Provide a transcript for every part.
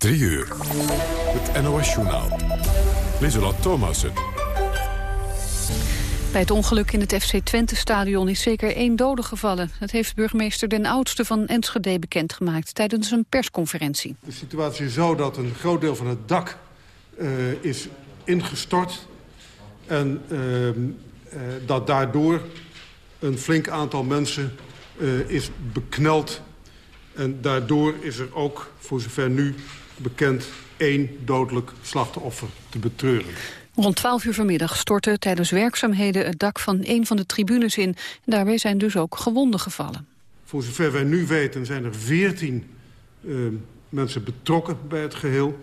3 uur. Het NOS-journaal. Lieselot Thomassen. Bij het ongeluk in het FC Twente-stadion is zeker één dode gevallen. Dat heeft burgemeester Den Oudste van Enschede bekendgemaakt... tijdens een persconferentie. De situatie is zo dat een groot deel van het dak uh, is ingestort... en uh, uh, dat daardoor een flink aantal mensen is bekneld. En daardoor is er ook, voor zover nu bekend... één dodelijk slachtoffer te betreuren. Rond 12 uur vanmiddag stortte tijdens werkzaamheden het dak van een van de tribunes in. Daarbij zijn dus ook gewonden gevallen. Voor zover wij nu weten zijn er 14 uh, mensen betrokken bij het geheel.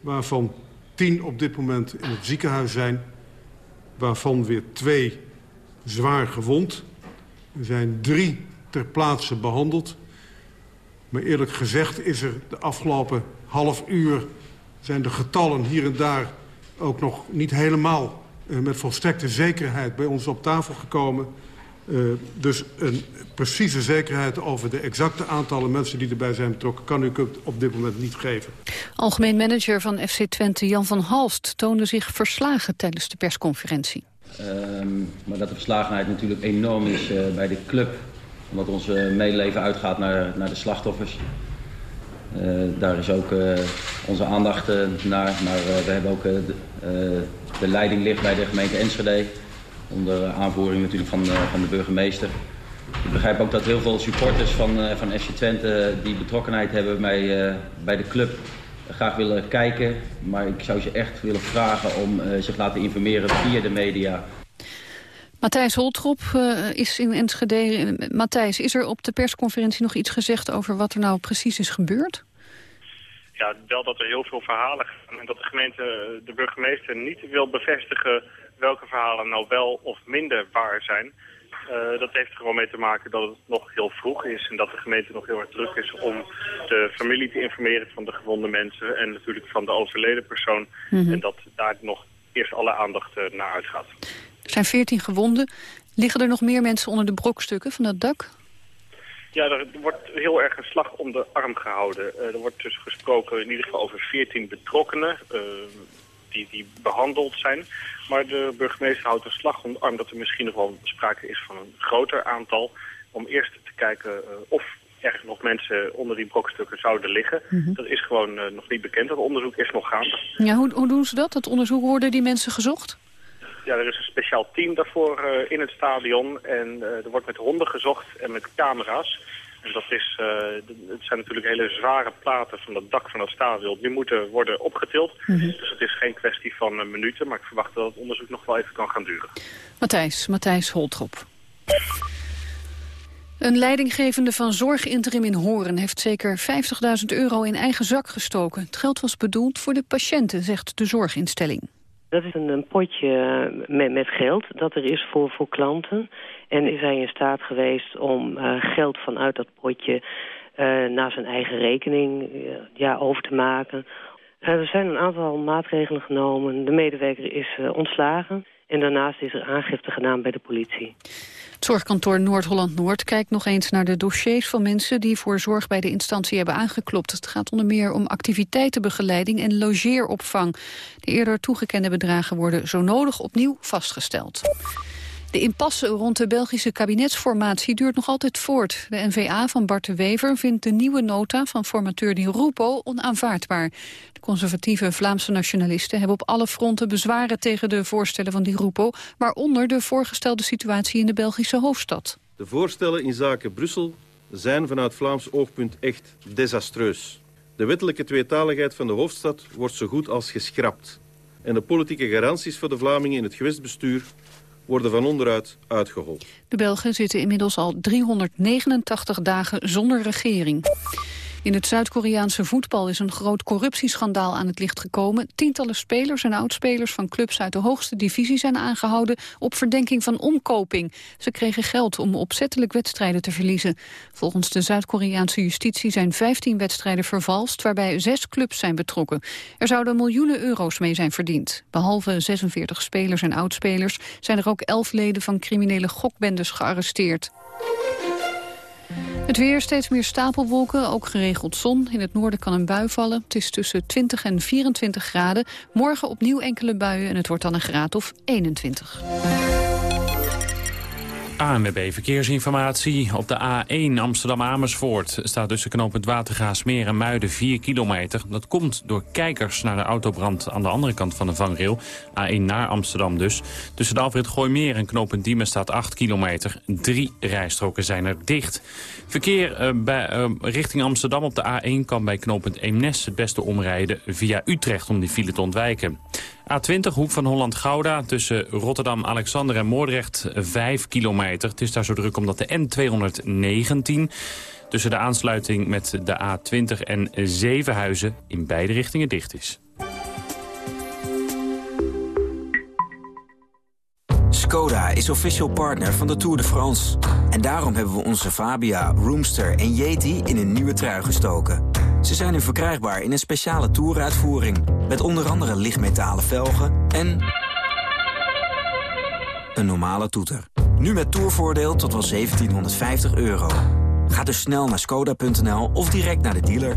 Waarvan 10 op dit moment in het ziekenhuis zijn. Waarvan weer twee zwaar gewond. Er zijn drie ter plaatse behandeld. Maar eerlijk gezegd is er de afgelopen half uur... zijn de getallen hier en daar ook nog niet helemaal uh, met volstrekte zekerheid bij ons op tafel gekomen. Uh, dus een precieze zekerheid over de exacte aantallen mensen die erbij zijn betrokken... kan ik op dit moment niet geven. Algemeen manager van FC Twente Jan van Halst toonde zich verslagen tijdens de persconferentie. Um, maar dat de verslagenheid natuurlijk enorm is uh, bij de club. Omdat ons medeleven uitgaat naar, naar de slachtoffers. Uh, daar is ook uh, onze aandacht uh, naar. Maar we hebben ook de, de, leiding ligt bij de gemeente Enschede. Onder aanvoering natuurlijk van, van de burgemeester. Ik begrijp ook dat heel veel supporters van, van FC Twente die betrokkenheid hebben bij, bij de club graag willen kijken. Maar ik zou ze echt willen vragen om zich laten informeren via de media. Matthijs Holtrop uh, is in Enschede. Matthijs, is er op de persconferentie nog iets gezegd over wat er nou precies is gebeurd? Ja, wel dat er heel veel verhalen gaan en dat de gemeente, de burgemeester niet wil bevestigen welke verhalen nou wel of minder waar zijn. Uh, dat heeft er gewoon mee te maken dat het nog heel vroeg is en dat de gemeente nog heel erg druk is om de familie te informeren van de gewonde mensen en natuurlijk van de overleden persoon. Mm -hmm. En dat daar nog eerst alle aandacht uh, naar uitgaat. Er zijn veertien gewonden. Liggen er nog meer mensen onder de brokstukken van dat dak? Ja, er wordt heel erg een slag om de arm gehouden. Uh, er wordt dus gesproken in ieder geval over 14 betrokkenen uh, die, die behandeld zijn. Maar de burgemeester houdt een slag om de arm dat er misschien nog wel sprake is van een groter aantal. Om eerst te kijken uh, of er nog mensen onder die brokstukken zouden liggen. Mm -hmm. Dat is gewoon nog niet bekend. Dat onderzoek is nog gaande. Ja, hoe, hoe doen ze dat? Dat onderzoek worden die mensen gezocht? Ja, er is een speciaal team daarvoor uh, in het stadion. En uh, er wordt met honden gezocht en met camera's. En dat is, uh, het zijn natuurlijk hele zware platen van het dak van het stadion. Die moeten worden opgetild. Mm -hmm. Dus het is geen kwestie van minuten. Maar ik verwacht dat het onderzoek nog wel even kan gaan duren. Matthijs, Matthijs Holtrop. Een leidinggevende van Zorginterim in Horen heeft zeker 50.000 euro in eigen zak gestoken. Het geld was bedoeld voor de patiënten, zegt de zorginstelling. Dat is een, potje met, met, geld dat er is voor, voor klanten. En is hij in staat geweest om uh, geld vanuit dat potje uh, naar zijn eigen rekening uh, ja, over te maken. er zijn een aantal maatregelen genomen. De medewerker is ontslagen. En daarnaast is er aangifte gedaan bij de politie. Zorgkantoor Noord-Holland-Noord kijkt nog eens naar de dossiers van mensen die voor zorg bij de instantie hebben aangeklopt. Het gaat onder meer om activiteitenbegeleiding en logeeropvang. De eerder toegekende bedragen worden zo nodig opnieuw vastgesteld. De impasse rond de Belgische kabinetsformatie duurt nog altijd voort. De NVA van Bart de Wever vindt de nieuwe nota van formateur Di Rupo onaanvaardbaar. De conservatieve Vlaamse nationalisten hebben op alle fronten bezwaren tegen de voorstellen van Di Rupo, waaronder de voorgestelde situatie in de Belgische hoofdstad. De voorstellen in zaken Brussel zijn vanuit Vlaams oogpunt echt desastreus. De wettelijke tweetaligheid van de hoofdstad wordt zo goed als geschrapt. En de politieke garanties voor de Vlamingen in het gewestbestuur worden van onderuit uitgehold. De Belgen zitten inmiddels al 389 dagen zonder regering. In het Zuid-Koreaanse voetbal is een groot corruptieschandaal aan het licht gekomen. Tientallen spelers en oudspelers van clubs uit de hoogste divisie zijn aangehouden op verdenking van omkoping. Ze kregen geld om opzettelijk wedstrijden te verliezen. Volgens de Zuid-Koreaanse justitie zijn 15 wedstrijden vervalst, waarbij zes clubs zijn betrokken. Er zouden miljoenen euro's mee zijn verdiend. Behalve 46 spelers en oudspelers zijn er ook elf leden van criminele gokbendes gearresteerd. Het weer steeds meer stapelwolken, ook geregeld zon. In het noorden kan een bui vallen. Het is tussen 20 en 24 graden. Morgen opnieuw enkele buien en het wordt dan een graad of 21. ANWB Verkeersinformatie. Op de A1 Amsterdam-Amersfoort staat tussen knooppunt Watergaasmeer en Muiden 4 kilometer. Dat komt door kijkers naar de autobrand aan de andere kant van de vangrail. A1 naar Amsterdam dus. Tussen de Alfred Gooimeer en knooppunt Diemen staat 8 kilometer. Drie rijstroken zijn er dicht. Verkeer uh, bij, uh, richting Amsterdam op de A1 kan bij knooppunt Eemnes het beste omrijden via Utrecht om die file te ontwijken. A20, hoek van Holland-Gouda, tussen Rotterdam-Alexander en Moordrecht 5 kilometer. Het is daar zo druk omdat de N219 tussen de aansluiting met de A20 en Zevenhuizen in beide richtingen dicht is. Skoda is official partner van de Tour de France. En daarom hebben we onze Fabia, Roomster en Yeti in een nieuwe trui gestoken. Ze zijn nu verkrijgbaar in een speciale toeruitvoering... met onder andere lichtmetalen velgen en... een normale toeter. Nu met toervoordeel tot wel 1750 euro. Ga dus snel naar skoda.nl of direct naar de dealer.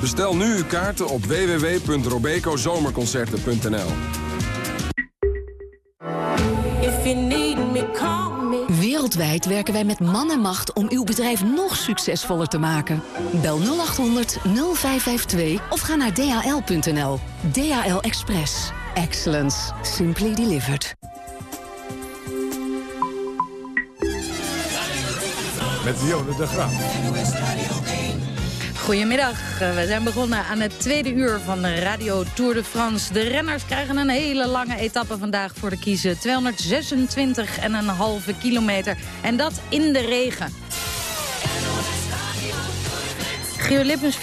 Bestel nu uw kaarten op www.robecozomerconcerten.nl. Wereldwijd werken wij met man en macht om uw bedrijf nog succesvoller te maken. Bel 0800 0552 of ga naar dhl.nl. DHL Express. Excellence. Simply delivered. Met Dionne de Graaf. Goedemiddag, we zijn begonnen aan het tweede uur van Radio Tour de France. De renners krijgen een hele lange etappe vandaag voor de kiezen. 226,5 kilometer en dat in de regen. Gio Lippens,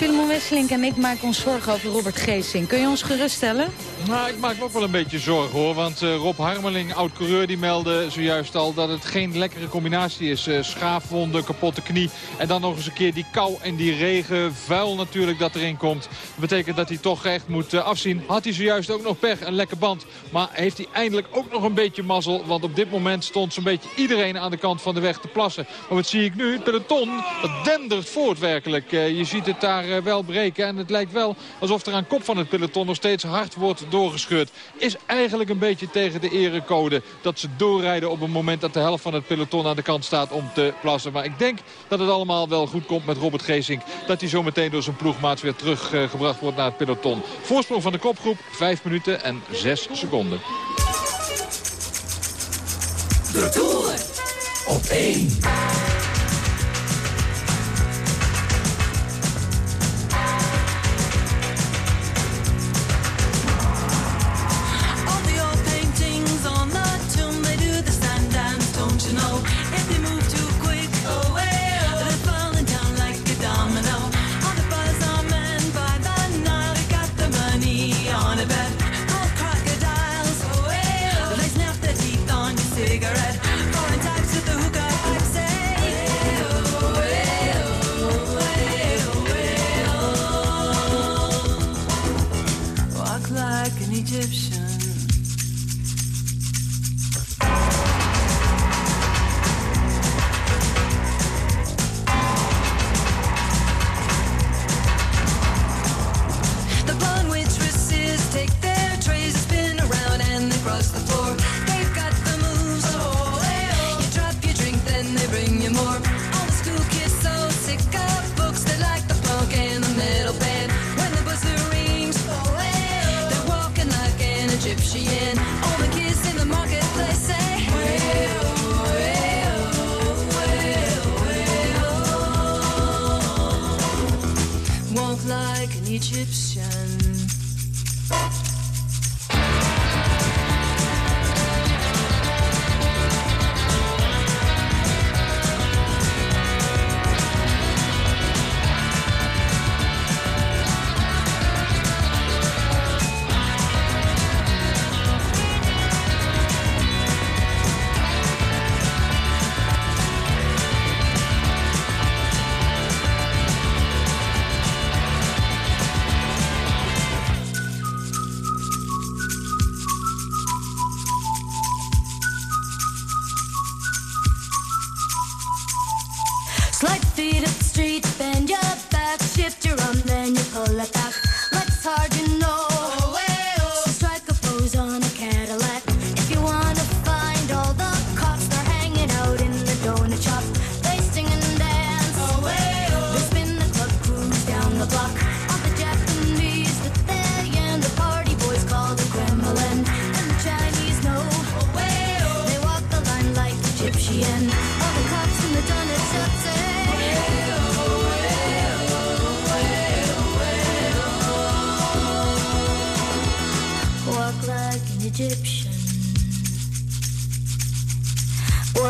en ik maken ons zorgen over Robert Geesing. Kun je ons geruststellen? Nou, ik maak me ook wel een beetje zorgen hoor. Want uh, Rob Harmeling, oud-coureur, die meldde zojuist al dat het geen lekkere combinatie is. Uh, schaafwonden, kapotte knie en dan nog eens een keer die kou en die regen. Vuil natuurlijk dat erin komt. Dat betekent dat hij toch echt moet uh, afzien. Had hij zojuist ook nog pech, een lekke band. Maar heeft hij eindelijk ook nog een beetje mazzel. Want op dit moment stond zo'n beetje iedereen aan de kant van de weg te plassen. Maar wat zie ik nu? Het peloton, dat dendert voort werkelijk. je ziet het daar wel breken. En het lijkt wel alsof er aan kop van het peloton nog steeds hard wordt Is eigenlijk een beetje tegen de erecode dat ze doorrijden op een moment dat de helft van het peloton aan de kant staat om te plassen. Maar ik denk dat het allemaal wel goed komt met Robert Geesink. Dat hij zo meteen door zijn ploegmaats weer teruggebracht wordt naar het peloton. Voorsprong van de kopgroep 5 minuten en 6 seconden. De Tour op 1. Egypt.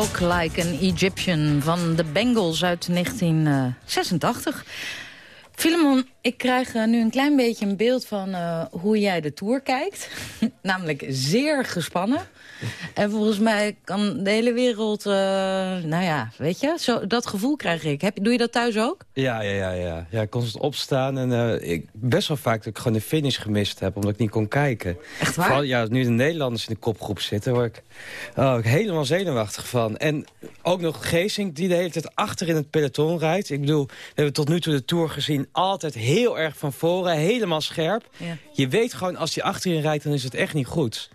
Walk Like an Egyptian van de Bengals uit 1986. Filemon, ik krijg eh, nu een klein beetje een beeld van eh, hoe jij de Tour kijkt. Namelijk zeer gespannen. En volgens mij kan de hele wereld, eh, nou ja, weet je, zo, dat gevoel krijg ik. Heb, doe je dat thuis ook? Ja, ja, ja, ja. ja constant opstaan. En eh, ik, best wel vaak dat ik gewoon de finish gemist heb, omdat ik niet kon kijken. Echt waar? Vooral, ja, nu de Nederlanders in de kopgroep zitten, word ik, oh, ik helemaal zenuwachtig van. En ook nog Geesink, die de hele tijd achter in het peloton rijdt. Ik bedoel, we hebben tot nu toe de Tour gezien, altijd heel erg van voren, helemaal scherp. Ja. Je weet gewoon, als hij achterin rijdt, dan is het echt niet goed.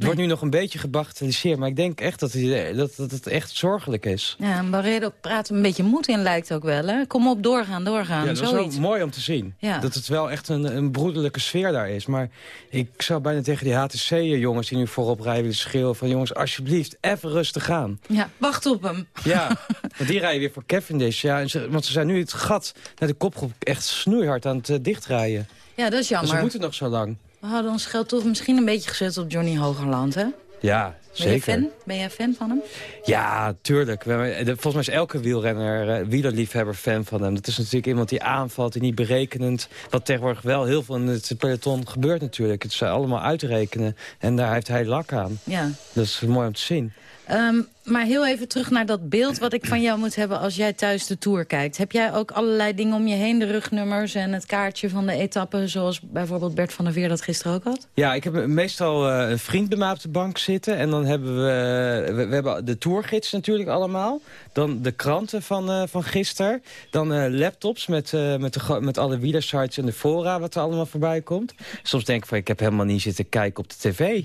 Het wordt nu nog een beetje gebagatelliseerd, maar ik denk echt dat, hij, dat, dat het echt zorgelijk is. Ja, Barredo praat een beetje moed in lijkt ook wel, hè? Kom op, doorgaan, doorgaan, Ja, dat is zoiets. wel mooi om te zien. Ja. Dat het wel echt een, een broederlijke sfeer daar is. Maar ik zou bijna tegen die HTC-jongens die nu voorop rijden willen schreeuwen... van jongens, alsjeblieft, even rustig aan. Ja, wacht op hem. Ja, want die rijden weer voor Cavendish. Ja, en ze, want ze zijn nu het gat naar de kopgroep echt snoeihard aan het eh, dichtrijden. Ja, dat is Dus jammer. ze moeten nog zo lang. We hadden ons geld toch misschien een beetje gezet op Johnny Hogerland, hè? Ja, Ben je fan? Ben jij fan van hem? Ja, tuurlijk. Volgens mij is elke wielrenner, eh, wielerliefhebber fan van hem. Dat is natuurlijk iemand die aanvalt, die niet berekenend. Wat tegenwoordig wel heel veel in het peloton gebeurt natuurlijk. Het is allemaal uitrekenen. En daar heeft hij lak aan. Ja. Dat is mooi om te zien. Ehm, maar heel even terug naar dat beeld wat ik van jou moet hebben als jij thuis de Tour kijkt. Heb jij ook allerlei dingen om je heen, de rugnummers en het kaartje van de etappe... zoals bijvoorbeeld Bert van der Veer dat gisteren ook had? Ja, ik heb meestal eh, een vriend bij mij op de bank zitten. En dan hebben we, we, we hebben de tourgids natuurlijk allemaal. Dan de kranten van, eh, van gisteren. Dan eh, laptops met, eh, met, de, met alle wielersites en de fora wat er allemaal voorbij komt. Soms denk ik van, ik heb helemaal niet zitten kijken op de tv.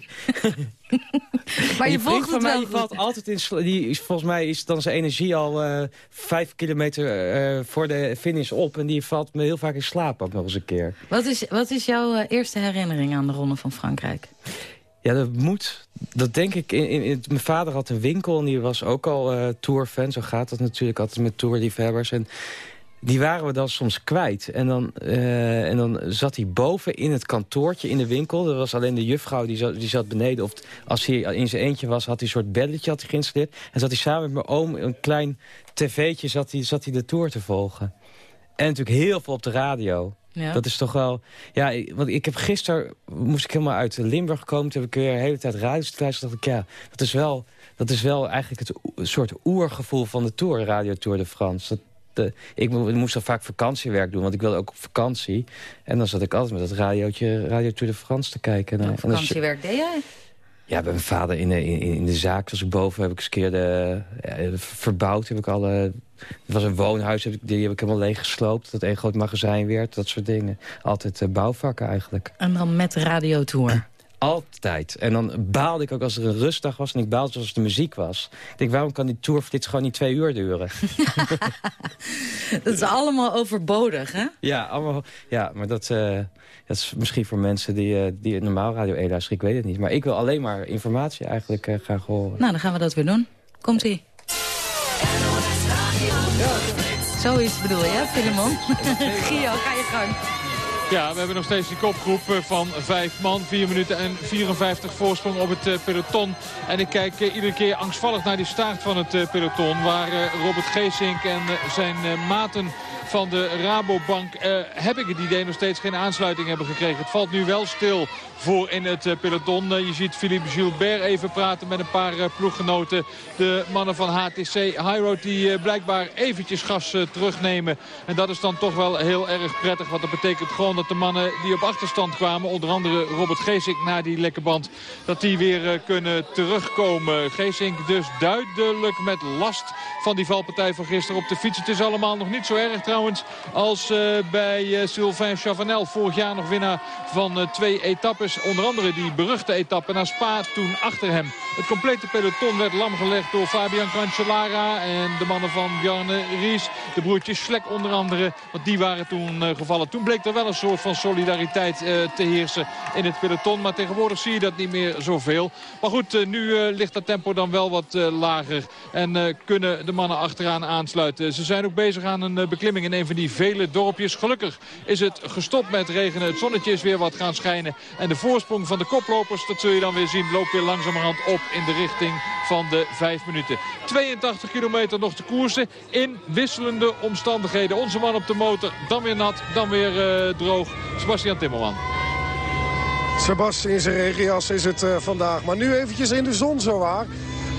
Maar je volgt het wel die valt altijd in die is volgens mij is dan zijn energie al eh, vijf kilometer eh, voor de finish op en die valt me heel vaak in slaap ook nog eens een keer. Wat is, wat is jouw eh, eerste herinnering aan de Ronde van Frankrijk? Ja, dat moet. Dat denk ik. In, in, mijn vader had een winkel en die was ook al eh tourfan. Zo gaat dat natuurlijk altijd met tourliefhebbers. En die waren we dan soms kwijt. En dan, eh, en dan zat hij boven in het kantoortje in de winkel. Er was alleen de juffrouw die zat, die zat beneden. Of als hij in zijn eentje was, had hij een soort belletje had hij geïnstalleerd. En zat hij samen met mijn oom, een klein tv'tje, zat hij, zat hij de tour te volgen. En natuurlijk heel veel op de radio. Ja. Dat is toch wel... Ja, want ik heb gisteren... moest ik helemaal uit Limburg komen. Toen heb ik weer de hele tijd radio luisteren. dacht ik, ja, dat is wel, dat is wel eigenlijk het soort oergevoel van de Tour, Radio Tour de France. Dat, de, ik mo- moest dan vaak vakantiewerk doen, want ik wilde ook op vakantie. En dan zat ik altijd met dat radiootje, Radio Tour de France te kijken. Vakantiewerk deed jij? ja, bij mijn vader in de, in, in de zaak was ik boven. Heb ik eens een keer de, ja, verbouwd. Heb ik alle, het was een woonhuis, die heb ik helemaal leeg gesloopt. Dat één groot magazijn werd, dat soort dingen. Altijd eh, bouwvakken eigenlijk. En dan met radiotour. Altijd. En dan baalde ik ook als er een rustdag was. En ik baalde als de muziek was. Ik denk, waarom kan die tourflits gewoon niet twee uur duren? Dat is allemaal overbodig, hè? ja, allemaal, ja, maar dat, eh, dat is misschien voor mensen die, eh, die normaal Radio 1 luisteren. Ik weet het niet. Maar ik wil alleen maar informatie eigenlijk eh, graag horen. Nou, dan gaan we dat weer doen. Komt-ie. Zoiets bedoel je, hè, Filemon? Gio, ga je gang. Ja, we hebben nog steeds die kopgroep eh, van vijf man. 4 minuten en 54 voorsprong op het eh, peloton. En ik kijk eh, iedere keer angstvallig naar die staart van het peloton. Waar Robert Geesink en zijn maten van de Rabobank... Eh, heb ik het idee nog steeds geen aansluiting hebben gekregen. Het valt nu wel stil voor in het eh, peloton. Eh, je ziet Philippe Gilbert even praten met een paar eh, ploeggenoten. De mannen van HTC Highroad die blijkbaar eventjes gas terugnemen. En dat is dan toch wel heel erg prettig. Want dat betekent gewoon dat de mannen die op achterstand kwamen... onder andere Robert Geesink na die lekke band... dat die weer kunnen terugkomen. Geesink dus duidelijk met last van die valpartij van gisteren op de fiets. Het is allemaal nog niet zo erg trouwens als eh, bij eh, Sylvain Chavanel. Vorig jaar nog winnaar van eh, twee etappes. Onder andere die beruchte etappe naar Spa toen achter hem. Het complete peloton werd lamgelegd door Fabian Cancellara en de mannen van Bjarne Ries. De broertjes Slek onder andere, want die waren toen gevallen. Toen bleek er wel een soort van solidariteit te heersen in het peloton. Maar tegenwoordig zie je dat niet meer zoveel. Maar goed, nu ligt dat tempo dan wel wat lager. En kunnen de mannen achteraan aansluiten. Ze zijn ook bezig aan een beklimming in een van die vele dorpjes. Gelukkig is het gestopt met regenen. Het zonnetje is weer wat gaan schijnen. En de voorsprong van de koplopers, dat zul je dan weer zien, loopt weer langzamerhand op in de richting van de 5 minuten. 82 kilometer nog te koersen in wisselende omstandigheden. Onze man op de motor, dan weer nat, dan weer eh, droog. Sebastian Timmerman. Sebas in zijn regenjas is het eh, vandaag. Maar nu eventjes in de zon zo waar.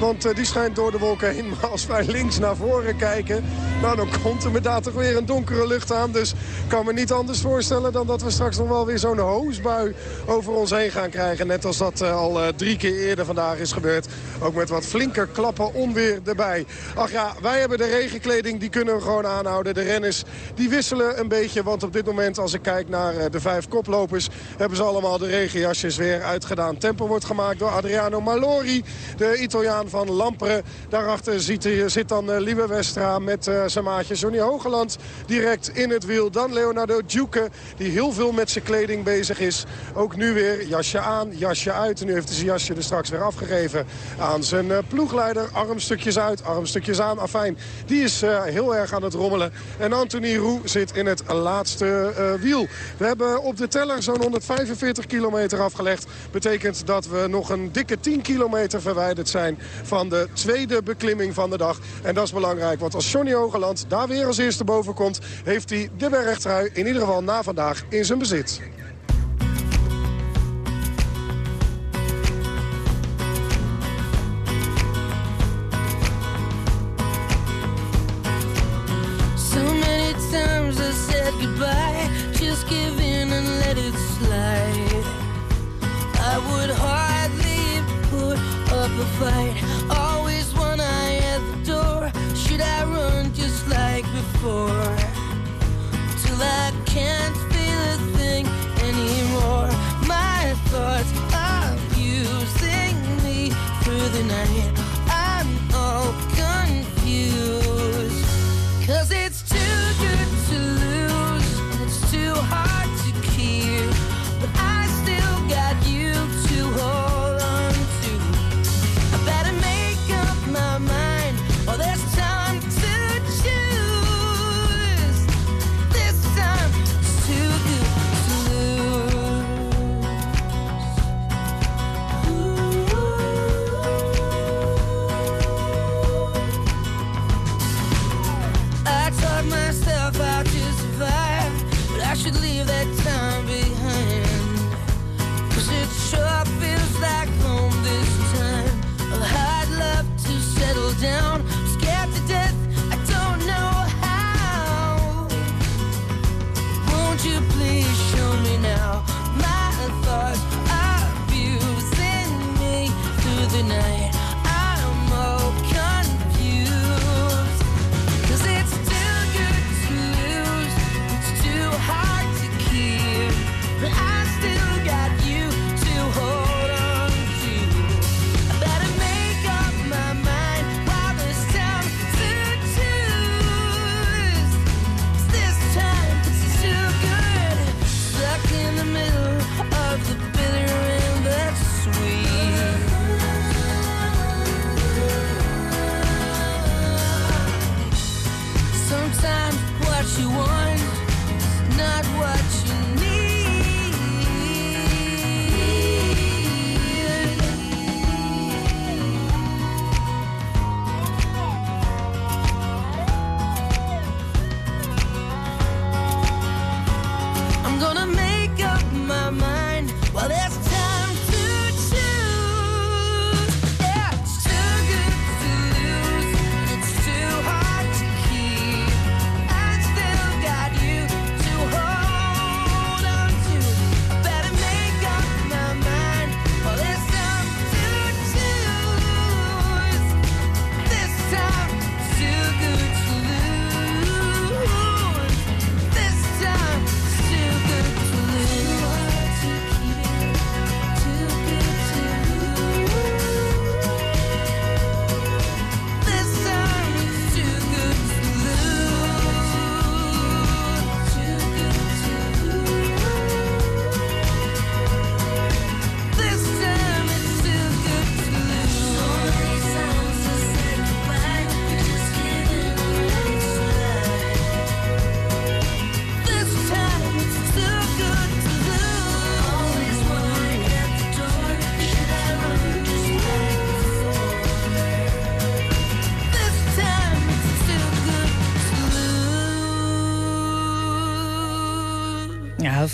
Want eh, die schijnt door de wolken heen. Maar als wij links naar voren kijken... nou, dan komt er inderdaad toch weer een donkere lucht aan. Dus kan me niet anders voorstellen... dan dat we straks nog wel weer zo'n hoosbui over ons heen gaan krijgen. Net als dat eh, al eh, drie keer eerder vandaag is gebeurd. Ook met wat flinker klappen onweer erbij. Ach ja, wij hebben de regenkleding. Die kunnen we gewoon aanhouden. De renners die wisselen een beetje. Want op dit moment, als ik kijk naar eh, de vijf koplopers... hebben ze allemaal de regenjasjes weer uitgedaan. Tempo wordt gemaakt door Adriano Malori, de Italiaan van Lampre. Daarachter ziet, zit dan Liebe Westra met zijn maatje Johnny Hogeland direct in het wiel. Dan Leonardo Djuke, die heel veel met zijn kleding bezig is. Ook nu weer jasje aan, jasje uit. En nu heeft hij zijn jasje er straks weer afgegeven aan zijn uh, ploegleider. Armstukjes uit, armstukjes aan. Afijn, die is heel erg aan het rommelen. En Anthony Roux zit in het laatste wiel. We hebben op de teller zo'n 145 kilometer afgelegd. Betekent dat we nog een dikke 10 kilometer verwijderd zijn van de tweede beklimming van de dag. En dat is belangrijk, want als Johnny Hogeland daar weer als eerste boven komt... heeft hij de bergtrui in ieder geval na vandaag in zijn bezit. So Cause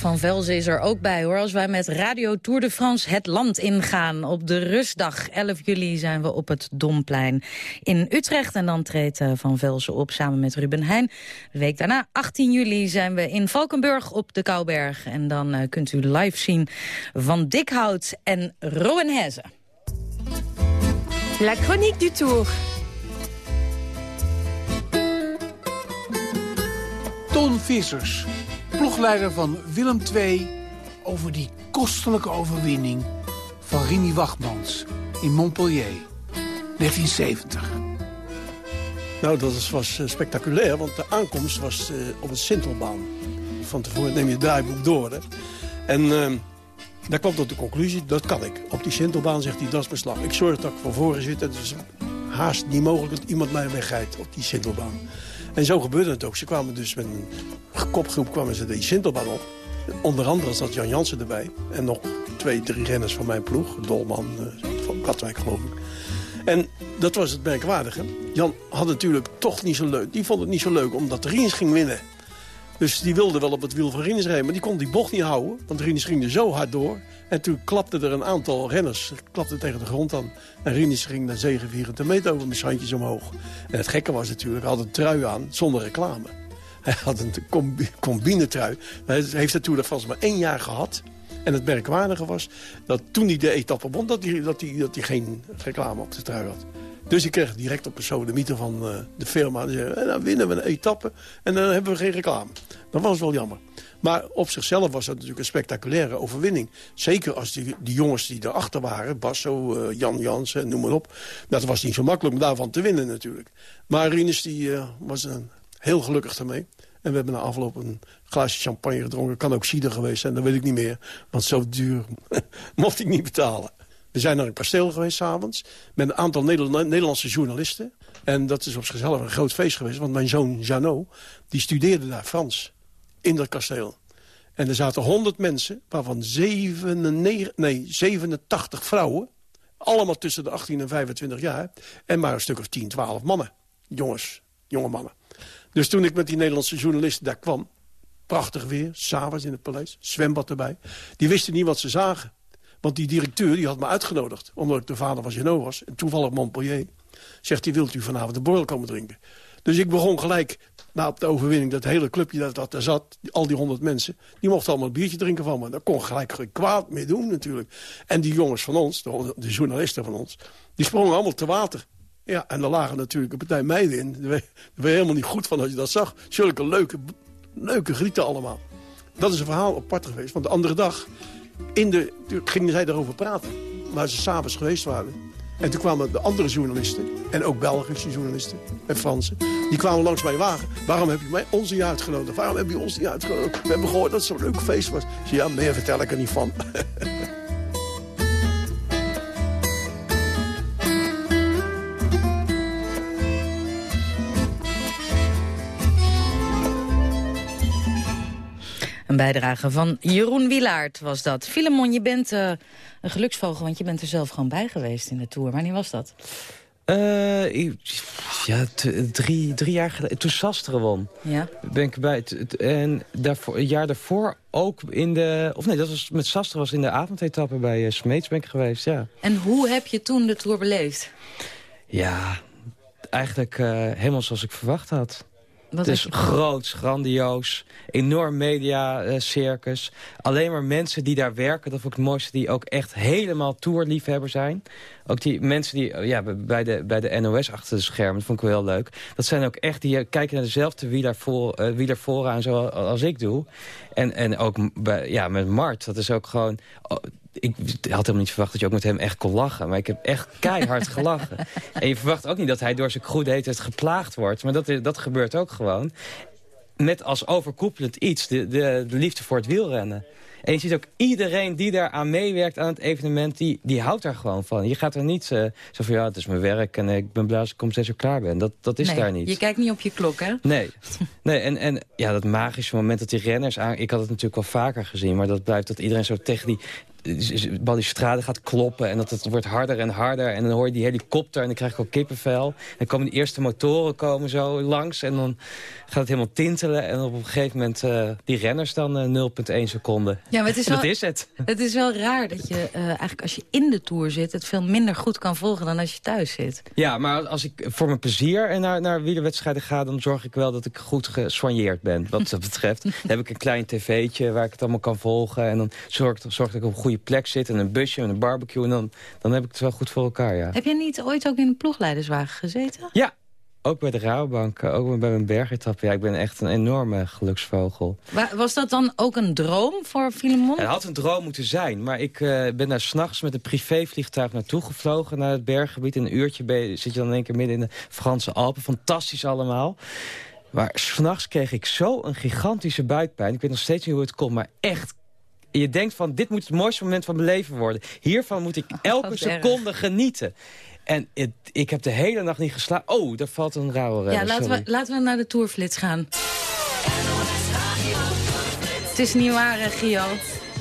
Van Velzen is er ook bij hoor. Als wij met Radio Tour de France het land ingaan. Op de rustdag 11 juli zijn we op het Domplein in Utrecht. En dan treedt eh, Van Velzen op samen met Ruben Heijn. De week daarna, 18 juli, zijn we in Valkenburg op de Kouberg. En dan eh, kunt u live zien van Dikhout en Rowan. La chronique du Tour. Ton Vissers, ploegleider van Willem II... over die kostelijke overwinning van Rini Wachtmans in Montpellier, 1970. Nou, dat was, was eh, spectaculair, want de aankomst was eh, op een Sintelbaan. Van tevoren neem je het draaiboek door. Hè. En uh, daar kwam tot de conclusie, dat kan ik. Op die Sintelbaan zegt hij, dat is mijn slag. Ik zorg dat ik van voren zit. Het is haast niet mogelijk dat iemand mij wegrijdt op die Sintelbaan. En zo gebeurde het ook. Ze kwamen dus met een kopgroep kwamen ze die Sintelbaan op. Onder andere zat Jan Jansen erbij. En nog twee, drie renners van mijn ploeg. Dolman uh, van Katwijk, geloof ik. En dat was het merkwaardige. Jan had natuurlijk toch niet zo leuk. Die vond het niet zo leuk omdat Rins ging winnen. Dus die wilde wel op het wiel van Rins rijden. Maar die kon die bocht niet houden. Want Rins ging er zo hard door. En toen klapte er een aantal renners klapte tegen de grond aan. En Rins ging naar 47 meter over met zijn omhoog. En het gekke was natuurlijk, hij had een trui aan zonder reclame. Hij had een combi combinetrui. Hij heeft het toen vast maar één jaar gehad. En het merkwaardige was dat toen hij de etappe won... dat hij, dat hij, dat geen reclame op de trui had. Dus ik kreeg direct op een sodemieter van uh, de firma. Die zei, en dan winnen we een etappe en dan hebben we geen reclame. Dat was wel jammer. Maar op zichzelf was dat natuurlijk een spectaculaire overwinning. Zeker als die, die jongens die erachter waren, Basso, uh, Jan Jansen, noem maar op. Dat was niet zo makkelijk om daarvan te winnen natuurlijk. Maar Rinus die, uh, was uh, heel gelukkig ermee. En we hebben na afloop een glaasje champagne gedronken. Kan ook cider geweest zijn, dat weet ik niet meer. Want zo duur mocht ik niet betalen. We zijn naar een kasteel geweest s'avonds. Met een aantal Nederlandse journalisten. En dat is op zichzelf een groot feest geweest. Want mijn zoon Jeannot, die studeerde daar Frans. In dat kasteel. En er zaten 100 mensen, waarvan 97, nee, 87 vrouwen. Allemaal tussen de 18 en 25 jaar. En maar een stuk of 10, 12 mannen. Jongens, jonge mannen. Dus toen ik met die Nederlandse journalisten daar kwam... prachtig weer, s'avonds in het paleis, zwembad erbij... die wisten niet wat ze zagen. Want die directeur die had me uitgenodigd, omdat ik de vader van Genoa was... en toevallig Montpellier. Zegt hij, wilt u vanavond een borrel komen drinken? Dus ik begon gelijk, na de overwinning, dat hele clubje dat, dat er zat... al die honderd mensen, die mochten allemaal een biertje drinken van me. Daar kon gelijk geen kwaad mee doen natuurlijk. En die jongens van ons, de, journalisten van ons... die sprongen allemaal te water. Ja, en er lagen natuurlijk een partij meiden in. Daar ben je helemaal niet goed van als je dat zag. Zulke leuke, leuke grieten allemaal. Dat is een verhaal apart geweest. Want de andere dag in de, gingen zij daarover praten. Waar ze s'avonds geweest waren. En toen kwamen de andere journalisten, en ook Belgische journalisten en Fransen... die kwamen langs mijn wagen. Waarom heb je mij, ons niet uitgenodigd? Waarom heb je ons niet uitgenodigd? We hebben gehoord dat het zo'n leuk feest was. Ze ja, meer vertel ik er niet van. Een bijdrage van Jeroen Wilaert was dat. Filemon, je bent uh, een geluksvogel, want je bent er zelf gewoon bij geweest in de Tour. Wanneer was dat? Uh, ik, ja, drie, drie jaar geleden. Toen Sastre won. Ja. Ben ik bij. En daarvoor, een jaar daarvoor ook in de... Of nee, dat was met Sastre was in de avondetappe bij uh, Smeets ben ik geweest, ja. En hoe heb je toen de Tour beleefd? Ja, eigenlijk uh, helemaal zoals ik verwacht had. Wat is groots, grandioos, enorm media-circus. Alleen maar mensen die daar werken, dat vond ik het mooiste... die ook echt helemaal tourliefhebber zijn. Ook die mensen die ja, bij, de, bij de NOS achter de schermen, dat vond ik wel heel leuk. Dat zijn ook echt, die kijken naar dezelfde wieler, voor, uh, wieler vooraan zoals ik doe. En, en ook bij, ja, met Mart, dat is ook gewoon... Ik had helemaal niet verwacht dat je ook met hem echt kon lachen. Maar ik heb echt keihard gelachen. En je verwacht ook niet dat hij door zijn het geplaagd wordt. Maar dat, dat gebeurt ook gewoon. Met als overkoepelend iets de, de, de liefde voor het wielrennen. En je ziet ook iedereen die daar aan meewerkt aan het evenement... die, die houdt daar gewoon van. Je gaat er niet uh, zo van, ja, het is mijn werk... en ik ben blij als ik om steeds zo klaar ben. Dat, dat is nee, daar niet. je kijkt niet op je klok, hè? Nee. nee en, en ja, dat magische moment dat die renners aan... Ik had het natuurlijk wel vaker gezien, maar dat blijft dat iedereen zo tegen die balustrade gaat kloppen en dat het wordt harder en harder. En dan hoor je die helikopter en dan krijg ik ook kippenvel. Dan komen die eerste motoren komen zo langs en dan gaat het helemaal tintelen. En op een gegeven moment uh, die renners dan uh, 0,1 seconden. Ja, maar het is en dat wel, is het. Het is wel raar dat je uh, eigenlijk als je in de Tour zit... het veel minder goed kan volgen dan als je thuis zit. Ja, maar als ik voor mijn plezier naar, naar wielerwedstrijden ga... dan zorg ik wel dat ik goed gesoigneerd ben, wat dat betreft. dan heb ik een klein tv'tje waar ik het allemaal kan volgen. En dan zorg, zorg dat ik op een goede plek zit en een busje en een barbecue. En dan, dan heb ik het wel goed voor elkaar, ja. Heb jij niet ooit ook in een ploegleiderswagen gezeten? Ja, ook bij de Rabobank, ook bij mijn bergetappe. Ja, ik ben echt een enorme geluksvogel. Was dat dan ook een droom voor Filemon? Het had een droom moeten zijn, maar ik uh, ben daar s'nachts met een privévliegtuig naartoe gevlogen... naar het berggebied. In een uurtje ben, zit je dan in één keer midden in de Franse Alpen. Fantastisch allemaal. Maar s'nachts kreeg ik zo een gigantische buikpijn. Ik weet nog steeds niet hoe het komt, maar echt je denkt van, dit moet het mooiste moment van mijn leven worden. Hiervan moet ik elke seconde genieten. En het, ik heb de hele nacht niet geslapen. Oh, daar valt een rauwe Ja, laten we, laten we naar de Tourflits gaan. Het is niet waar, Gio.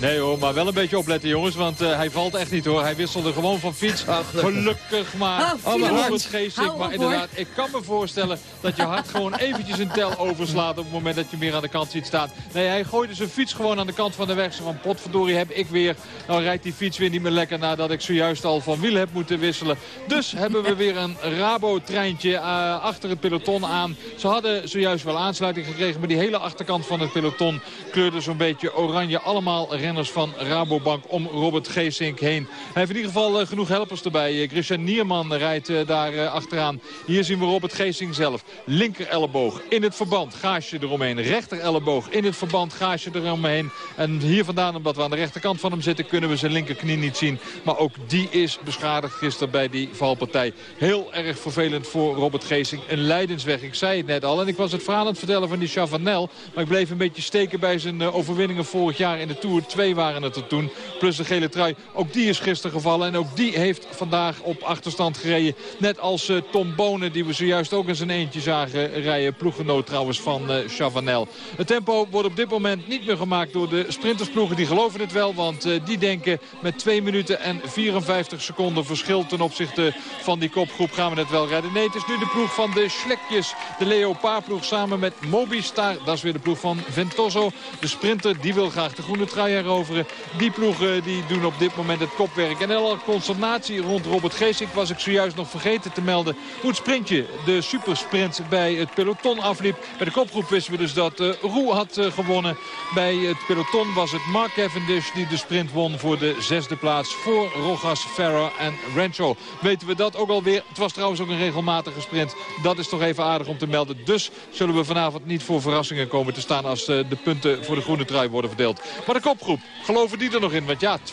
Nee hoor, maar wel een beetje opletten jongens, want uh, hij valt echt niet hoor. Hij wisselde gewoon van fiets. Ach, gelukkig maar. Oh, oh Robert Geesink. Maar inderdaad, ik kan me voorstellen dat je hart gewoon eventjes een tel overslaat... op het moment dat je meer aan de kant ziet staan. Nee, hij gooide zijn fiets gewoon aan de kant van de weg. Zo van potverdorie heb ik weer. Nou rijdt die fiets weer niet meer lekker nadat ik zojuist al van wiel heb moeten wisselen. Dus hebben we weer een Rabo-treintje uh, achter het peloton aan. Ze hadden zojuist wel aansluiting gekregen, maar die hele achterkant van het peloton kleurde zo'n beetje oranje. Allemaal van Rabobank om Robert Geesink heen. Hij heeft in ieder geval uh, genoeg helpers erbij. Uh, Christian Nierman rijdt uh, daar achteraan. Hier zien we Robert Geesink zelf. Linker elleboog in het verband, gaasje eromheen. Rechter elleboog in het verband, gaasje eromheen. En hier vandaan, omdat we aan de rechterkant van hem zitten... kunnen we zijn linkerknie niet zien. Maar ook die is beschadigd gisteren bij die valpartij. Heel erg vervelend voor Robert Geesink. Een leidensweg, ik zei het net al. En ik was het verhaal aan het vertellen van die Chavanel. Maar ik bleef een beetje steken bij zijn overwinningen vorig jaar in de Tour twee waren het er toen. Plus de gele trui. Ook die is gisteren gevallen. En ook die heeft vandaag op achterstand gereden. Net als uh, Tom Bonen die we zojuist ook in zijn eentje zagen rijden. Ploeggenoot trouwens van uh, Chavanel. Het tempo wordt op dit moment niet meer gemaakt door de sprintersploegen. Die geloven het wel. Want uh, die denken met 2 minuten en 54 seconden verschil ten opzichte van die kopgroep gaan we het wel redden. Nee, het is nu de ploeg van de Schlekjes. De Leopard-ploeg samen met Mobistar. Dat is weer de ploeg van Ventoso. De sprinter die wil graag de groene trui heroveren. Die ploegen die doen op dit moment het kopwerk. En alle consternatie rond Robert Geesink was ik zojuist nog vergeten te melden. Hoe het sprintje, de supersprint bij het peloton afliep. Bij de kopgroep wisten we dus dat uh, Roe had uh, gewonnen. Bij het peloton was het Mark Cavendish die de sprint won voor de zesde plaats. Voor Rogas, Ferrer en Rancho. Weten we dat ook alweer. Het was trouwens ook een regelmatige sprint. Dat is toch even aardig om te melden. Dus zullen we vanavond niet voor verrassingen komen te staan... als de punten voor de groene trui worden verdeeld. Maar de kopgroep, geloven die er nog in? Want ja, 2,45,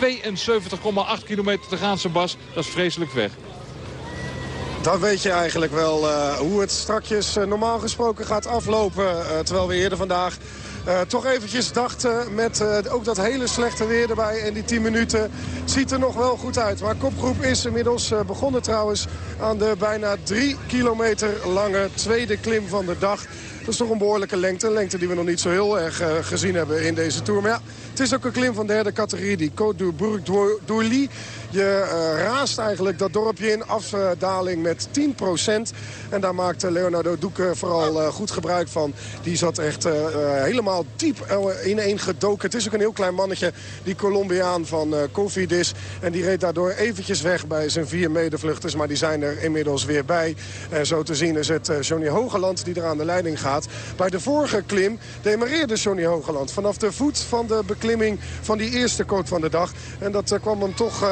72,8 kilometer te gaan, Sebas. Dat is vreselijk weg. Dan weet je eigenlijk wel uh, hoe het strakjes uh, normaal gesproken gaat aflopen. Uh, terwijl we eerder vandaag toch eventjes dachten met ook dat hele slechte weer erbij. En die 10 minuten ziet er nog wel goed uit. Maar kopgroep is inmiddels begonnen trouwens aan de bijna 3 kilometer lange tweede klim van de dag. Dat is toch een behoorlijke lengte. Een lengte die we nog niet zo heel erg gezien hebben in deze Tour. Maar ja, het is ook een klim van derde categorie. Die Côte du Bourg d'Orly. Je uh, raast eigenlijk dat dorpje in afdaling met 10%. En daar maakte Leonardo Doeke vooral uh, goed gebruik van. Die zat echt uh, helemaal diep ineen gedoken. Het is ook een heel klein mannetje, die Colombiaan van Cofidis. En die reed daardoor eventjes weg bij zijn vier medevluchters. Maar die zijn er inmiddels weer bij. En zo te zien is het Johnny Hogeland die er aan de leiding gaat. Bij de vorige klim demareerde Johnny Hogeland. Vanaf de voet van de beklimming van die eerste coat van de dag. En dat kwam hem toch... Uh,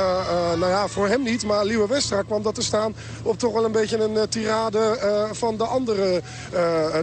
nou ja, voor hem niet, maar Liewe Westra kwam dat te staan op toch wel een beetje een tirade van de andere,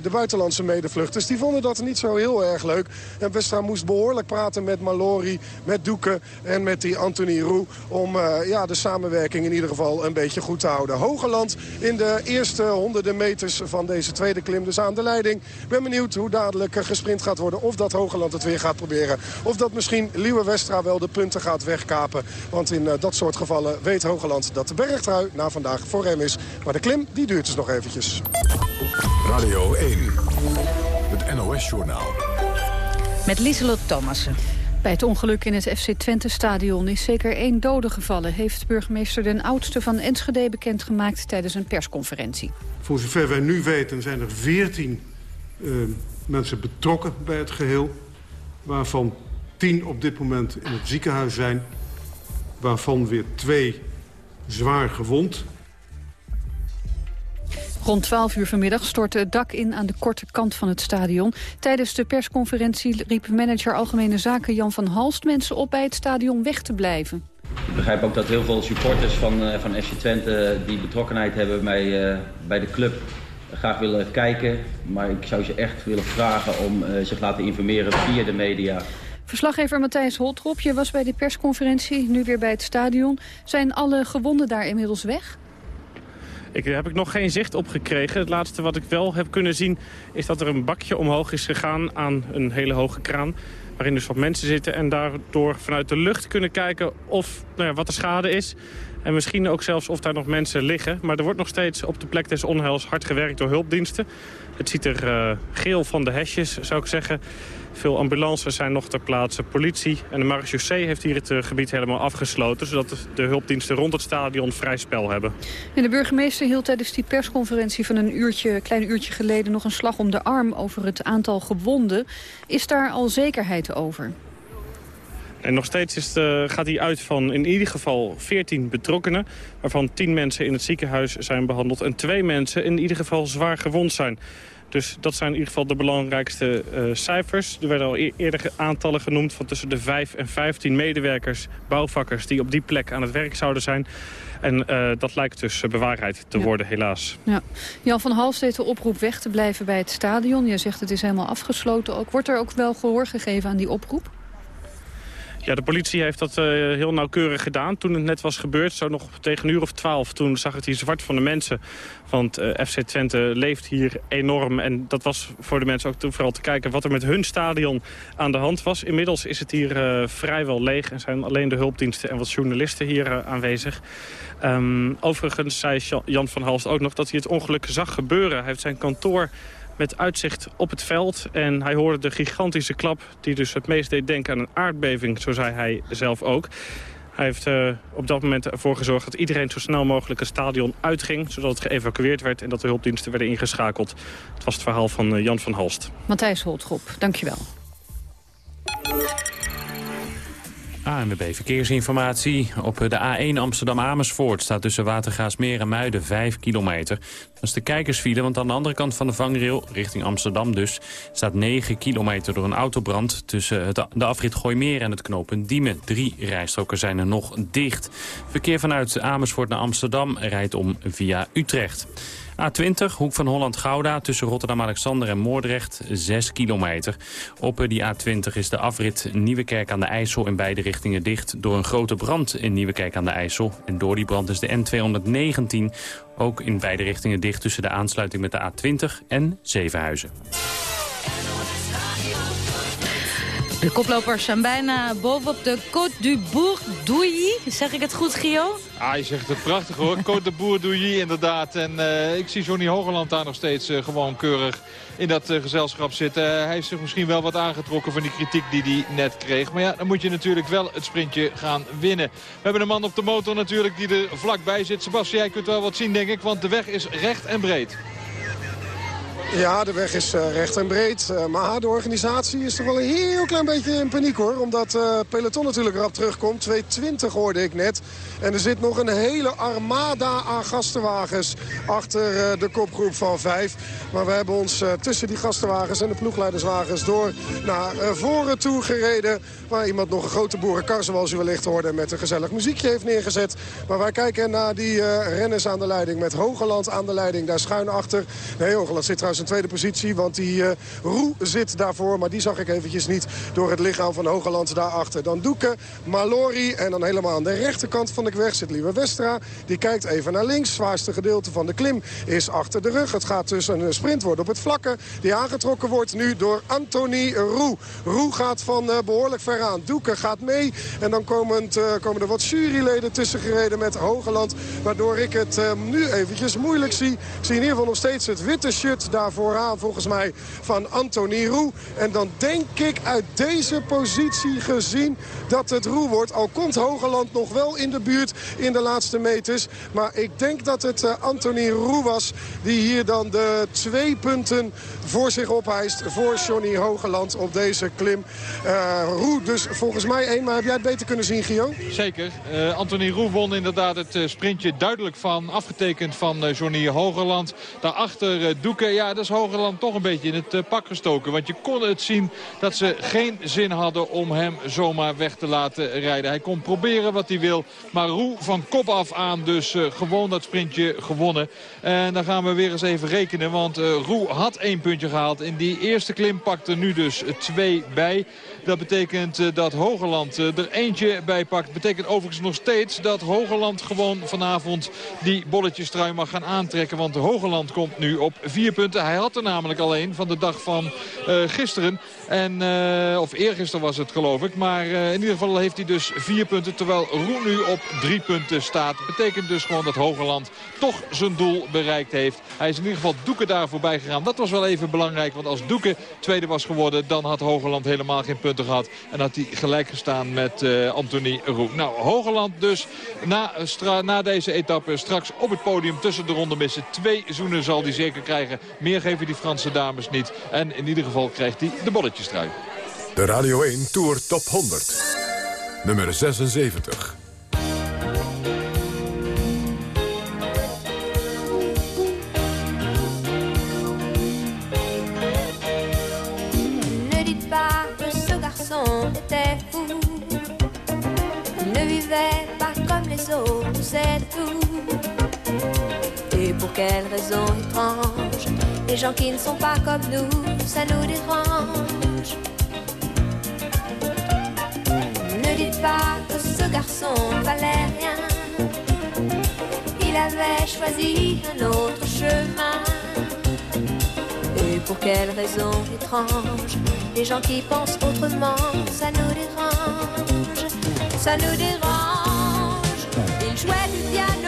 de buitenlandse medevluchters. Die vonden dat niet zo heel erg leuk. En Westra moest behoorlijk praten met Malori, met Doeken en met die Anthony Roux... om ja, de samenwerking in ieder geval een beetje goed te houden. Hogeland in de eerste honderden meters van deze tweede klim dus aan de leiding. ben benieuwd hoe dadelijk gesprint gaat worden. Of dat Hogeland het weer gaat proberen. Of dat misschien Liewe Westra wel de punten gaat wegkapen. Want in dat soort gevallen weet Hogeland dat de bergtrui na vandaag voor hem is. Maar de klim die duurt dus nog eventjes. Radio 1, het NOS-journaal. Met Lieselot Thomassen. Bij het ongeluk in het FC Twente-stadion is zeker één dode gevallen... heeft burgemeester Den Oudste van Enschede bekendgemaakt tijdens een persconferentie. Voor zover wij nu weten zijn er 14 uh, mensen betrokken bij het geheel... waarvan 10 op dit moment in het ziekenhuis zijn... waarvan weer twee zwaar gewond Rond 12 uur vanmiddag stortte het dak in aan de korte kant van het stadion. Tijdens de persconferentie riep manager Algemene Zaken Jan van Halst mensen op bij het stadion weg te blijven. Ik begrijp ook dat heel veel supporters van, uh, van FC Twente die betrokkenheid hebben bij, uh, bij de club graag willen kijken. Maar ik zou ze echt willen vragen om uh, zich laten informeren via de media. Verslaggever Matthijs Holtrop, je was bij de persconferentie, nu weer bij het stadion. Zijn alle gewonden daar inmiddels weg? Ik, heb ik nog geen zicht op gekregen. Het laatste wat ik wel heb kunnen zien is dat er een bakje omhoog is gegaan aan een hele hoge kraan. Waarin dus wat mensen zitten en daardoor vanuit de lucht kunnen kijken of, nou ja, wat de schade is. En misschien ook zelfs of daar nog mensen liggen. Maar er wordt nog steeds op de plek des onheils hard gewerkt door hulpdiensten. Het ziet er uh, geel van de hesjes, zou ik zeggen. Veel ambulances zijn nog ter plaatse, politie. En de marechaussee heeft hier het uh, gebied helemaal afgesloten... zodat de hulpdiensten rond het stadion vrij spel hebben. En de burgemeester hield tijdens die persconferentie van een uurtje, klein uurtje geleden... nog een slag om de arm over het aantal gewonden. Is daar al zekerheid over? En nog steeds is gaat hij uit van in ieder geval 14 betrokkenen... waarvan 10 mensen in het ziekenhuis zijn behandeld... en twee mensen in ieder geval zwaar gewond zijn. Dus dat zijn in ieder geval de belangrijkste uh, cijfers. Er werden al e eerder aantallen genoemd van tussen de 5 en 15 medewerkers, bouwvakkers... die op die plek aan het werk zouden zijn. En uh, dat lijkt dus bewaarheid te ja. worden, helaas. Ja. Jan van Hals deed de oproep weg te blijven bij het stadion. Je zegt het is helemaal afgesloten ook. Wordt er ook wel gehoor gegeven aan die oproep? Ja, de politie heeft dat uh, heel nauwkeurig gedaan toen het net was gebeurd. Zo nog tegen een uur of twaalf, toen zag het hier zwart van de mensen. Want uh, FC Twente leeft hier enorm. En dat was voor de mensen ook toe vooral te kijken wat er met hun stadion aan de hand was. Inmiddels is het hier uh, vrijwel leeg en zijn alleen de hulpdiensten en wat journalisten hier aanwezig. Um, overigens zei Jan van Halst ook nog dat hij het ongeluk zag gebeuren. Hij heeft zijn kantoor met uitzicht op het veld. En hij hoorde de gigantische klap die dus het meest deed denken aan een aardbeving, zo zei hij zelf ook. Hij heeft uh, op dat moment ervoor gezorgd dat iedereen zo snel mogelijk het stadion uitging... zodat het geëvacueerd werd en dat de hulpdiensten werden ingeschakeld. Het was het verhaal van uh, Jan van Halst. Matthijs Holtgroep, dankjewel. ANWB Verkeersinformatie. Op de A1 Amsterdam-Amersfoort staat tussen Watergaasmeer en Muiden 5 kilometer. Dat is de kijkersfile, want aan de andere kant van de vangrail, richting Amsterdam dus, staat 9 kilometer door een autobrand tussen de afrit Gooimeer en het knooppunt Diemen. Drie rijstroken zijn er nog dicht. Verkeer vanuit Amersfoort naar Amsterdam rijdt om via Utrecht. A20, hoek van Holland-Gouda, tussen Rotterdam-Alexander en Moordrecht, 6 kilometer. Op die A20 is de afrit Nieuwekerk aan de IJssel in beide richtingen dicht... door een grote brand in Nieuwekerk aan de IJssel. En door die brand is de N219 ook in beide richtingen dicht... tussen de aansluiting met de A20 en Zevenhuizen. De koplopers zijn bijna bovenop de Côte du Bourdouilly. Zeg ik het goed, Gio? Ah, je zegt het prachtig hoor. Côte de Bourdouilly inderdaad. En uh, ik zie Johnny Hogeland daar nog steeds uh, gewoon keurig in dat uh, gezelschap zitten. hij heeft zich misschien wel wat aangetrokken van die kritiek die hij net kreeg. Maar ja, dan moet je natuurlijk wel het sprintje gaan winnen. We hebben een man op de motor natuurlijk die er vlakbij zit. Sebastian, jij kunt wel wat zien denk ik, want de weg is recht en breed. Ja, de weg is uh, recht en breed. Uh, maar de organisatie is toch wel een heel klein beetje in paniek hoor. Omdat uh, peloton natuurlijk rap terugkomt. 2.20 hoorde ik net. En er zit nog een hele armada aan gastenwagens achter de kopgroep van 5. Maar we hebben ons tussen die gastenwagens en de ploegleiderswagens door naar voren toe gereden. Waar iemand nog een grote boerenkar, zoals u wellicht hoorde, met een gezellig muziekje heeft neergezet. Maar wij kijken naar die renners aan de leiding met Hogeland aan de leiding. Daar schuin achter. Nee, Hogeland zit trouwens zijn tweede positie. Want die uh, Roe zit daarvoor. Maar die zag ik eventjes niet door het lichaam van Hogeland daarachter. Dan Doeken, Malori en dan helemaal aan de rechterkant van de weg zit Lieve Westra. Die kijkt even naar links. Zwaarste gedeelte van de klim is achter de rug. Het gaat dus een sprint worden op het vlakke. Die aangetrokken wordt nu door Anthony Roe. Roe gaat van uh, behoorlijk ver aan. Doeken gaat mee. En dan komen, uh, komen er wat juryleden tussen gereden met Hogeland. Waardoor ik het nu eventjes moeilijk zie. Ik zie in ieder geval nog steeds het witte shirt daar vooraan volgens mij van Anthony Roe. En dan denk ik uit deze positie gezien dat het Roe wordt. Al komt Hogeland nog wel in de buurt in de laatste meters. Maar ik denk dat het uh, Anthony Roe was die hier dan de twee punten voor zich ophijst. Voor Johnny Hogeland op deze klim. Uh, Roe dus volgens mij één. Maar heb jij het beter kunnen zien, Gio? Zeker. Uh, Anthony Roe won inderdaad het sprintje duidelijk van. Afgetekend van Johnny Hogeland. Daarachter Doeken. Ja, dat is Hogeland toch een beetje in het pak gestoken. Want je kon het zien dat ze geen zin hadden om hem zomaar weg te laten rijden. Hij kon proberen wat hij wil. Maar Roe van kop af aan dus uh, gewoon dat sprintje gewonnen. En dan gaan we weer eens even rekenen. Want uh, Roe had één puntje gehaald. In die eerste klim pakte nu dus twee bij. Dat betekent uh, dat Hogeland er eentje bij pakt. betekent overigens nog steeds dat Hogeland gewoon vanavond die bolletjestrui mag gaan aantrekken. Want Hogeland komt nu op vier punten. Hij had er namelijk al één van de dag van gisteren. En, of eergisteren was het geloof ik. Maar in ieder geval heeft hij dus vier punten. Terwijl Roe nu op drie punten staat. Betekent dus gewoon dat Hogeland toch zijn doel bereikt heeft. Hij is in ieder geval Doeken daar voorbij gegaan. Dat was wel even belangrijk. Want als Doeken tweede was geworden, dan had Hogeland helemaal geen punten gehad. En had hij gelijk gestaan met uh, Anthony Roe. Nou, Hogeland dus na, na deze etappe straks op het podium tussen de ronde missen. Twee zoenen zal hij zeker krijgen. Meer geven die Franse dames niet. En in ieder geval krijgt hij de bolletjestrui. De Radio 1 Tour Top 100. Nummer 76. Et pour quelle raison étrange Les gens qui ne sont pas comme nous, ça nous dérange. Ne dites pas que ce garçon valait rien. Il avait choisi un autre chemin. Et pour quelle raison étrange Les gens qui pensent autrement, ça nous dérange. Ça nous dérange. Il jouait du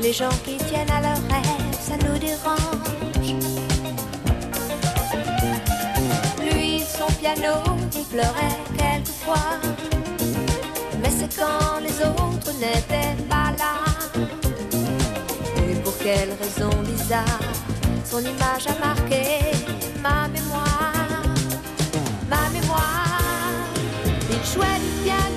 Les gens qui tiennent à leurs rêves, ça nous dérange. Lui, son piano, il pleurait quelquefois. Mais c'est quand les autres n'étaient pas là. Et pour quelle raison bizarre Son image a marqué ma mémoire? Ma mémoire Il jouait du piano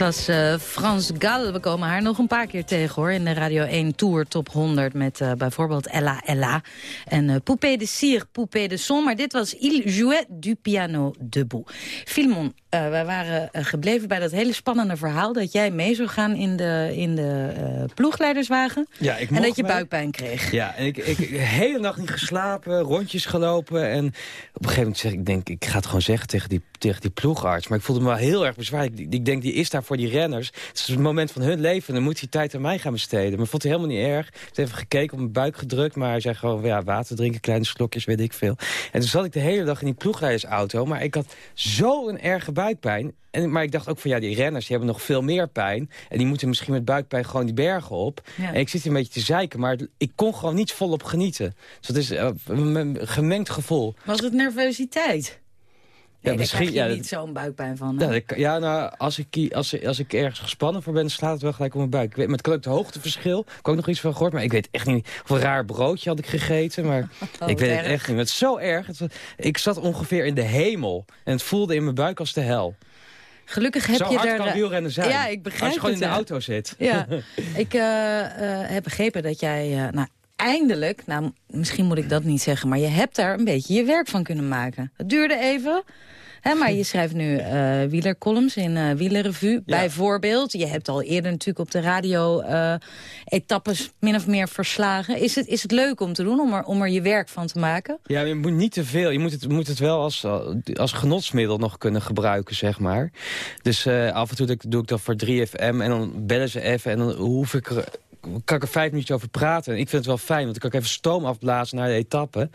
was uh, Frans Gal. We komen haar nog een paar keer tegen hoor. In de Radio 1 Tour Top 100 met uh, bijvoorbeeld Ella Ella. En uh, Poupée de Cire, Poupée de Son. Maar dit was Il jouait du piano debout. Filmon, wij waren gebleven bij dat hele spannende verhaal... dat jij mee zou gaan in de, in de ploegleiderswagen. Ja, ik en dat je buikpijn kreeg. Ja, en ik, ik, de hele nacht niet geslapen, rondjes gelopen. En op een gegeven moment zeg ik, denk, ik ga het gewoon zeggen tegen die, tegen die ploegarts. Maar ik voelde me wel heel erg bezwaar. Ik, ik denk, die is daar voor die renners. Het is het moment van hun leven. Dan moet hij tijd aan mij gaan besteden. Maar vond hij helemaal niet erg. Hij heeft even gekeken, op mijn buik gedrukt. Maar hij zei gewoon, ja, water drinken, kleine slokjes, weet ik veel. En toen zat ik de hele dag in die ploegrijdersauto. Maar ik had zo'n erge buikpijn. En, maar ik dacht ook van, ja, die renners die hebben nog veel meer pijn. En die moeten misschien met buikpijn gewoon die bergen op. En ik zit hier een beetje te zeiken, maar ik kon gewoon niet volop genieten. Dus dat is uh, een gemengd gevoel. Was het nervositeit? Ja, misschien, daar ja, niet zo'n buikpijn van. Ja, ja nou, als ik, als, als ik ergens gespannen voor ben, slaat het wel gelijk op mijn buik. Ik weet, maar het hoogteverschil. Ik heb ook nog iets van gehoord, maar ik weet echt niet... Of een raar broodje had ik gegeten, maar Oh, ik weet het echt niet. Het is zo erg. Het ik zat ongeveer in de hemel. En het voelde in mijn buik als de hel. Gelukkig heb zo je hard kan wielrennen zijn. Ja, ik begrijp Als je gewoon het, in de auto zit. Ja, ik eh, eh, heb begrepen dat jij... eh, nou, eindelijk, nou, misschien moet ik dat niet zeggen... maar je hebt daar een beetje je werk van kunnen maken. Het duurde even... Hè, maar je schrijft nu eh wielercolumns in eh Wielerrevue, bijvoorbeeld. Je hebt al eerder natuurlijk op de radio eh, etappes min of meer verslagen. Is het, is het leuk om te doen, om er, om er je werk van te maken? Ja, je moet niet te veel. Je moet het, moet het wel als, als genotsmiddel nog kunnen gebruiken, zeg maar. Dus af en toe doe ik dat voor 3FM en dan bellen ze even... en dan hoef ik er, kan ik er vijf minuutjes over praten. En ik vind het wel fijn, want dan kan ik even stoom afblazen naar de etappe.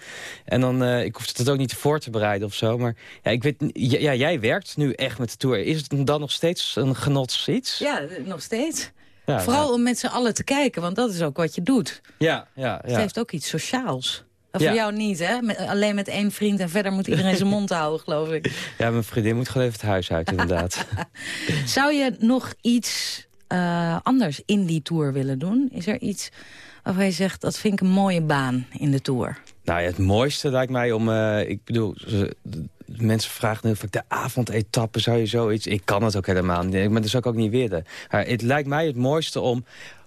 En dan, eh, ik hoef het ook niet voor te bereiden of zo. Maar ja, ik weet, ja, jij werkt nu echt met de Tour. Is het dan nog steeds een genotsiets? Ja, nog steeds. Ja, Vooral om met z'n allen te kijken, want dat is ook wat je doet. Ja, ja, Het ja. heeft ook iets sociaals. Voor jou niet, hè? Met- alleen met één vriend en verder moet iedereen zijn mond houden, geloof ik. Ja, mijn vriendin moet gewoon even het huis uit, inderdaad. Zou je nog iets eh, anders in die Tour willen doen? Is er iets waarvan je zegt, dat vind ik een mooie baan in de Tour? Nou ja, het mooiste lijkt mij om... eh, ik bedoel, mensen vragen nu vaak de avondetappe, zou je zoiets... Ik kan het ook helemaal niet, maar dat zou ik ook niet willen. Het lijkt mij het mooiste om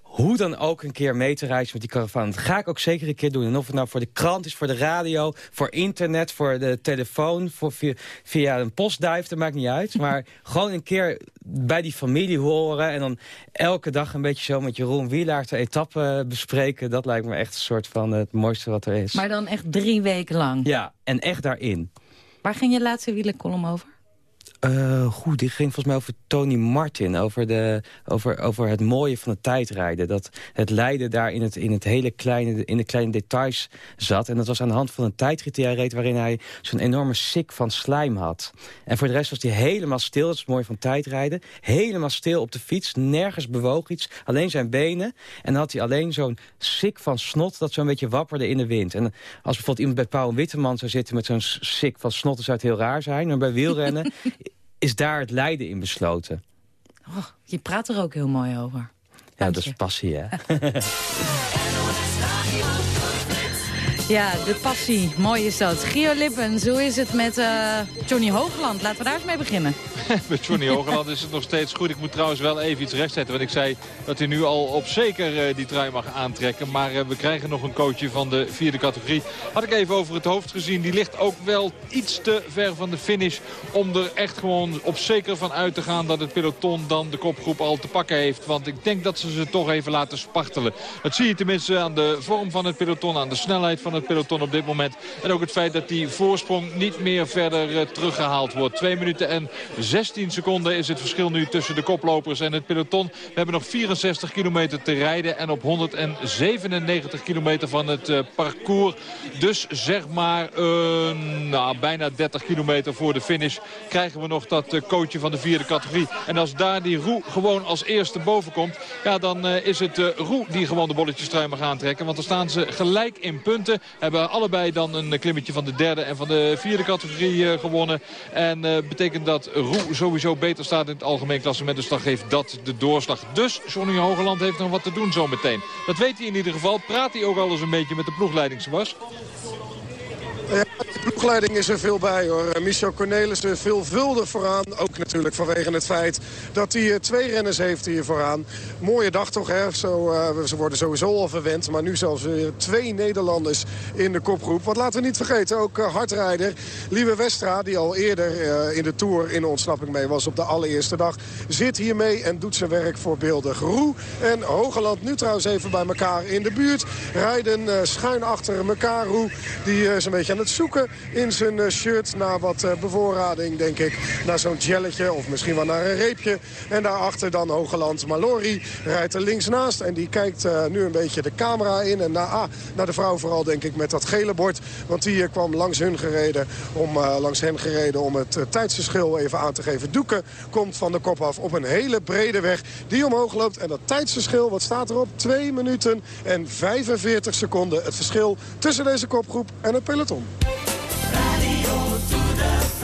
hoe dan ook een keer mee te reizen met die caravan. Dat ga ik ook zeker een keer doen. En of het nou voor de krant is, voor de radio, voor internet, voor de telefoon... Voor via, via een postduif, dat maakt niet uit. Maar gewoon een keer bij die familie horen... en dan elke dag een beetje zo met Jeroen Wielaert de etappe bespreken... dat lijkt me echt een soort van het mooiste wat er is. Maar dan echt drie weken lang. Ja, en echt daarin. Waar ging je laatste wielercolumn over? Eh, goed, die ging volgens mij over Tony Martin. Over, de, over, over het mooie van het tijdrijden. Dat het lijden daar in het, in het hele kleine, in de kleine details zat. En dat was aan de hand van een tijdrit die hij waarin hij zo'n enorme sik van slijm had. En voor de rest was hij helemaal stil. Dat is het mooie van tijdrijden. Helemaal stil op de fiets. Nergens bewoog iets. Alleen zijn benen. En dan had hij alleen zo'n sik van snot... dat zo'n beetje wapperde in de wind. En als bijvoorbeeld iemand bij Pauw Witteman zou zitten... met zo'n sik van snot, dan zou het heel raar zijn. Maar bij wielrennen is daar het lijden in besloten. Oh, je praat er ook heel mooi over. Ja, dat is passie, hè? Ja, de passie. Mooi is dat. Gio Lippens, hoe is het met eh, Johnny Hoogland? Laten we daar eens mee beginnen. Met Johnny Hogeland is het nog steeds goed. Ik moet trouwens wel even iets rechtzetten. Want ik zei dat hij nu al op zeker eh, die trui mag aantrekken. Maar eh, we krijgen nog een coachje van de vierde categorie. Had ik even over het hoofd gezien. Die ligt ook wel iets te ver van de finish. Om er echt gewoon op zeker van uit te gaan dat het peloton dan de kopgroep al te pakken heeft. Want ik denk dat ze ze toch even laten spartelen. Dat zie je tenminste aan de vorm van het peloton. Aan de snelheid van het peloton op dit moment. En ook het feit dat die voorsprong niet meer verder eh, teruggehaald wordt. 2 minuten en 16 seconden is het verschil nu tussen de koplopers en het peloton. We hebben nog 64 kilometer te rijden en op 197 kilometer van het eh, parcours. Dus zeg maar eh, nou, bijna 30 kilometer voor de finish krijgen we nog dat coachje van de vierde categorie. En als daar die Roe gewoon als eerste boven komt, ja, dan is het eh Roe die gewoon de bolletjes trui mag aantrekken. Want dan staan ze gelijk in punten. Hebben allebei dan een klimmetje van de derde en van de vierde categorie eh, gewonnen. En eh, betekent dat Roe sowieso beter staat in het algemeen klassement. Dus dan geeft dat de doorslag. Dus Johnny Hogeland heeft nog wat te doen zometeen. Dat weet hij in ieder geval. Praat hij ook al eens een beetje met de ploegleiding, Sebas? Ja, de ploegleiding is er veel bij hoor. Eh, Michel Cornelissen veelvuldig vooraan. Ook natuurlijk vanwege het feit dat hij eh, twee renners heeft hier vooraan. Mooie dag toch hè. Zo, uh, ze worden sowieso al verwend. Maar nu zelfs weer twee Nederlanders in de kopgroep. Want laten we niet vergeten, ook uh, hardrijder Lieve Westra... die al eerder in de Tour in ontsnapping mee was op de allereerste dag... zit hier mee en doet zijn werk voorbeeldig. Roe en Hogeland nu trouwens even bij elkaar in de buurt. Rijden schuin achter elkaar. Roe die is een beetje aan het zoeken in zijn eh, shirt naar wat eh, bevoorrading, denk ik. Naar zo'n jelletje of misschien wel naar een reepje. En daarachter dan Hogeland Malori rijdt er links naast. En die kijkt uh, nu een beetje de camera in. En naar, ah, naar de vrouw vooral, denk ik, met dat gele bord. Want die kwam langs hun gereden, om, langs hen gereden om het tijdsverschil even aan te geven. Doeken komt van de kop af op een hele brede weg die omhoog loopt. En dat tijdsverschil, wat staat erop? 2 minuten en 45 seconden. Het verschil tussen deze kopgroep en het peloton. Little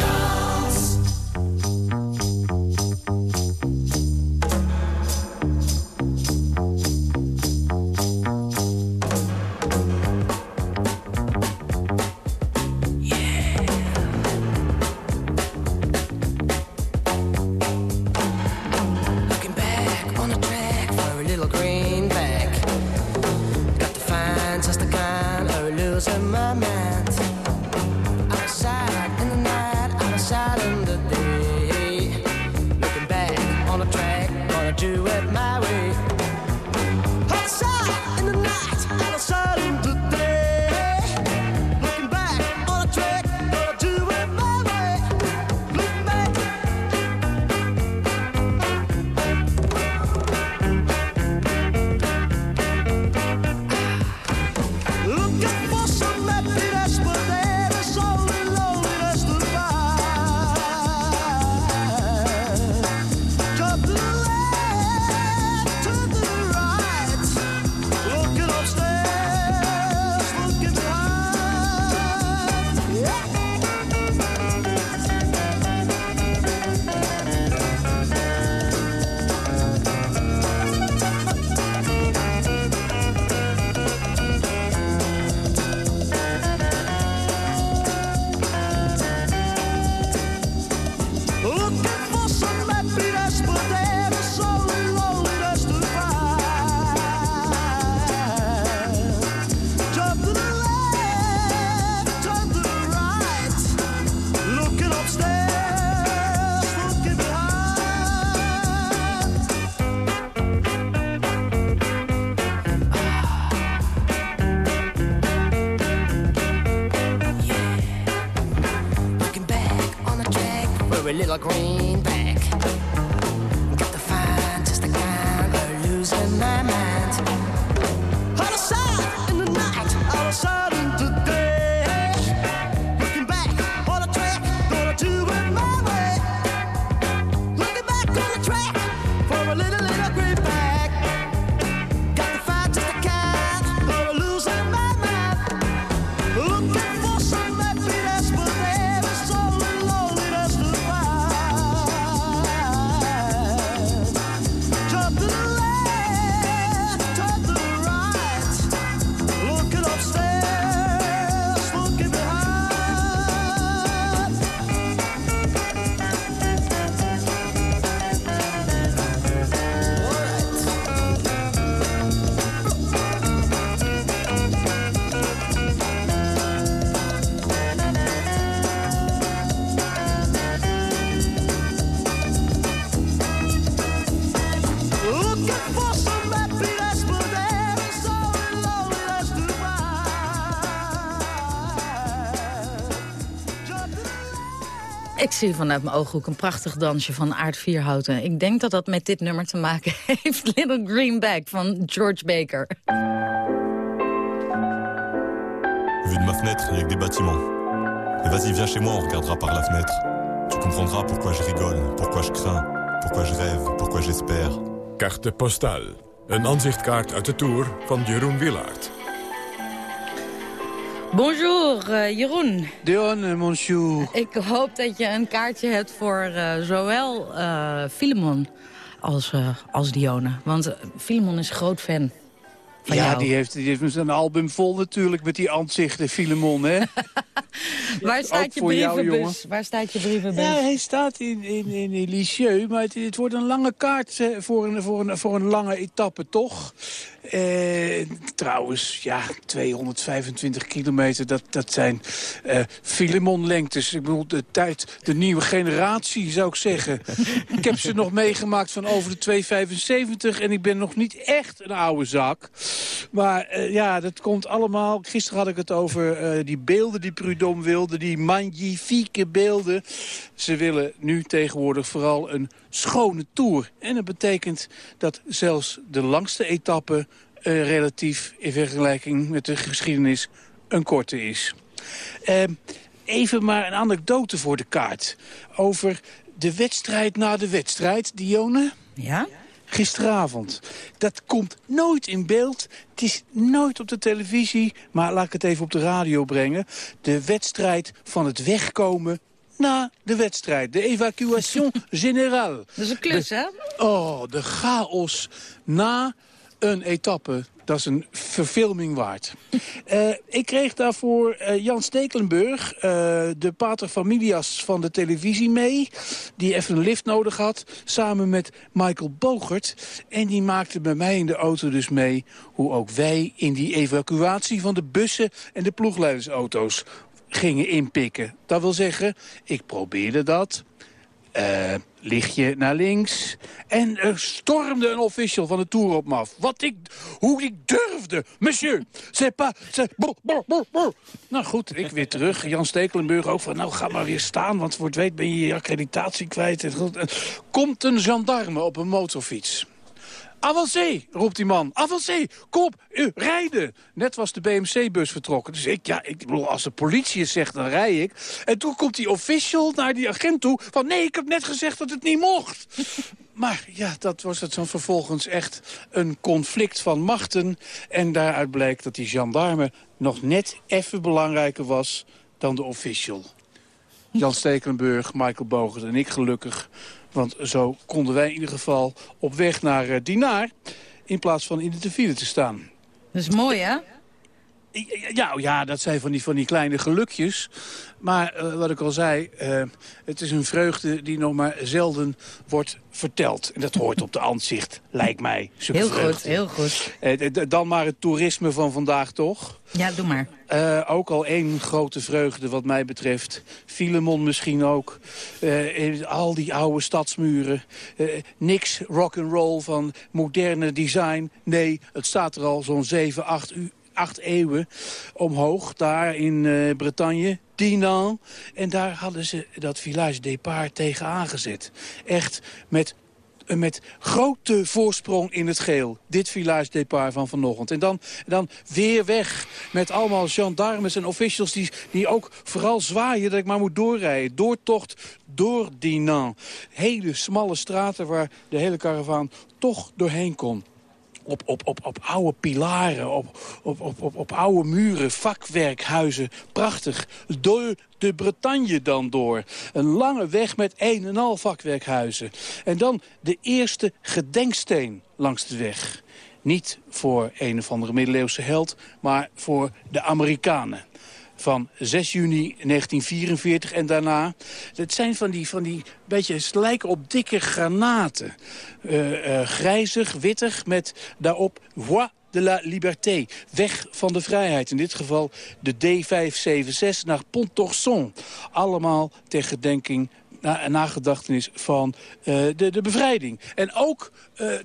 zie vanuit mijn ooghoek een prachtig dansje van Aard Vierhouten. Ik denk dat dat met dit nummer te maken heeft. Little Greenback van George Baker. Vu de ma fenêtre, il y a que des bâtiments. Et vas-y, viens chez moi, on regardera par la fenêtre. Tu comprendras pourquoi je rigole, pourquoi je crains, pourquoi je rêve, pourquoi j'espère. Carte postale. Een aanzichtkaart uit de Tour van Jeroen Willaert. Bonjour, eh, Jeroen. Deon, monsieur. Ik hoop dat je een kaartje hebt voor eh, zowel eh Filemon als, eh, als Dione. Want eh, Filemon is groot fan. van ja, jou. die heeft, die heeft een album vol natuurlijk met die ansichten, Filemon, hè? Waar staat je jou, brievenbus? Waar staat je brievenbus? Ja, hij staat in, in, in, Lisieux, maar het, het wordt een lange kaart eh, voor, een, voor, een, voor een lange etappe, toch? Eh, trouwens, ja, 225 kilometer, dat, dat zijn eh Filemon-lengtes. Ik bedoel, de tijd, de nieuwe generatie, zou ik zeggen. ik heb ze nog meegemaakt van over de 275 en ik ben nog niet echt een oude zak. Maar eh, ja, dat komt allemaal... Gisteren had ik het over eh, die beelden die Prudhomme wilde, die magnifieke beelden. Ze willen nu tegenwoordig vooral een schone tour. En dat betekent dat zelfs de langste etappe eh, relatief in vergelijking met de geschiedenis een korte is. Eh, even maar een anekdote voor de kaart. Over de wedstrijd na de wedstrijd, Dione. Ja? Gisteravond. Dat komt nooit in beeld. Het is nooit op de televisie. Maar laat ik het even op de radio brengen. De wedstrijd van het wegkomen na de wedstrijd. De evacuation générale. Dat is een klus, hè? Oh, de chaos na een etappe. Dat is een verfilming waard. Eh, ik kreeg daarvoor eh, Jan Stekelenburg, eh, de pater familias van de televisie mee. Die even een lift nodig had, samen met Michael Bogert. En die maakte bij mij in de auto dus mee hoe ook wij in die evacuatie van de bussen en de ploegleidersauto's gingen inpikken. Dat wil zeggen, ik probeerde dat. Eh, lichtje naar links. En er stormde een official van de Tour op me af. Wat ik, hoe ik durfde. Monsieur, c'est pas... c'est-. Nou goed, ik weer terug. Jan Stekelenburg ook van, nou ga maar weer staan... want voor het weet ben je je accreditatie kwijt. Komt een gendarme op een motorfiets. Avancé, roept die man. Avancé, kom op, u, rijden. Net was de BMC-bus vertrokken. Dus ik, ja, ik bedoel, als de politie zegt, dan rij ik. En toen komt die official naar die agent toe van... nee, ik heb net gezegd dat het niet mocht. Maar ja, dat was het dan vervolgens echt een conflict van machten. En daaruit bleek dat die gendarme nog net even belangrijker was dan de official. Jan Stekelenburg, Michael Bogert en ik gelukkig. Want zo konden wij in ieder geval op weg naar eh, Dinaar... in plaats van in de file te staan. Dat is mooi, hè? Ja, ja, dat zijn van die, van die kleine gelukjes. Maar eh, wat ik al zei, eh, het is een vreugde die nog maar zelden wordt verteld. En dat hoort op de aanzicht, lijkt mij. Heel goed, heel goed. Eh, dan maar het toerisme van vandaag, toch? Ja, doe maar. Ook al één grote vreugde wat mij betreft. Filemon misschien ook. Al die oude stadsmuren. Niks rock'n'roll van moderne design. Nee, het staat er al zo'n 7, 8 uur acht eeuwen omhoog, daar in eh, Bretagne, Dinan. En daar hadden ze dat village départ tegen aangezet. Echt met eh, met grote voorsprong in het geel. Dit village départ van vanochtend. En dan, dan weer weg met allemaal gendarmes en officials... Die, die ook vooral zwaaien dat ik maar moet doorrijden. Doortocht door Dinan. Hele smalle straten waar de hele karavaan toch doorheen kon op, op, op, op oude pilaren, op, op, op, op, op oude muren, vakwerkhuizen. Prachtig. Door de Bretagne dan door. Een lange weg met een en al vakwerkhuizen. En dan de eerste gedenksteen langs de weg. Niet voor een of andere middeleeuwse held, maar voor de Amerikanen van 6 juni 1944 en daarna. Het zijn van die, van die beetje, lijken op dikke granaten. Eh, eh, grijzig, wittig, met daarop Voix de la Liberté. Weg van de vrijheid. In dit geval de D576 naar Pontorson. Allemaal ter gedenking na, nagedachtenis van eh, de, de bevrijding. En ook,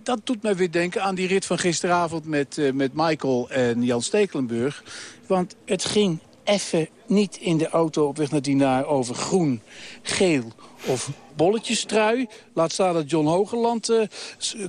dat doet mij weer denken aan die rit van gisteravond... met, met Michael en Jan Stekelenburg. Want het ging even niet in de auto op weg naar Dinaar over groen, geel of bolletjestrui. Laat staan dat John Hogeland eh,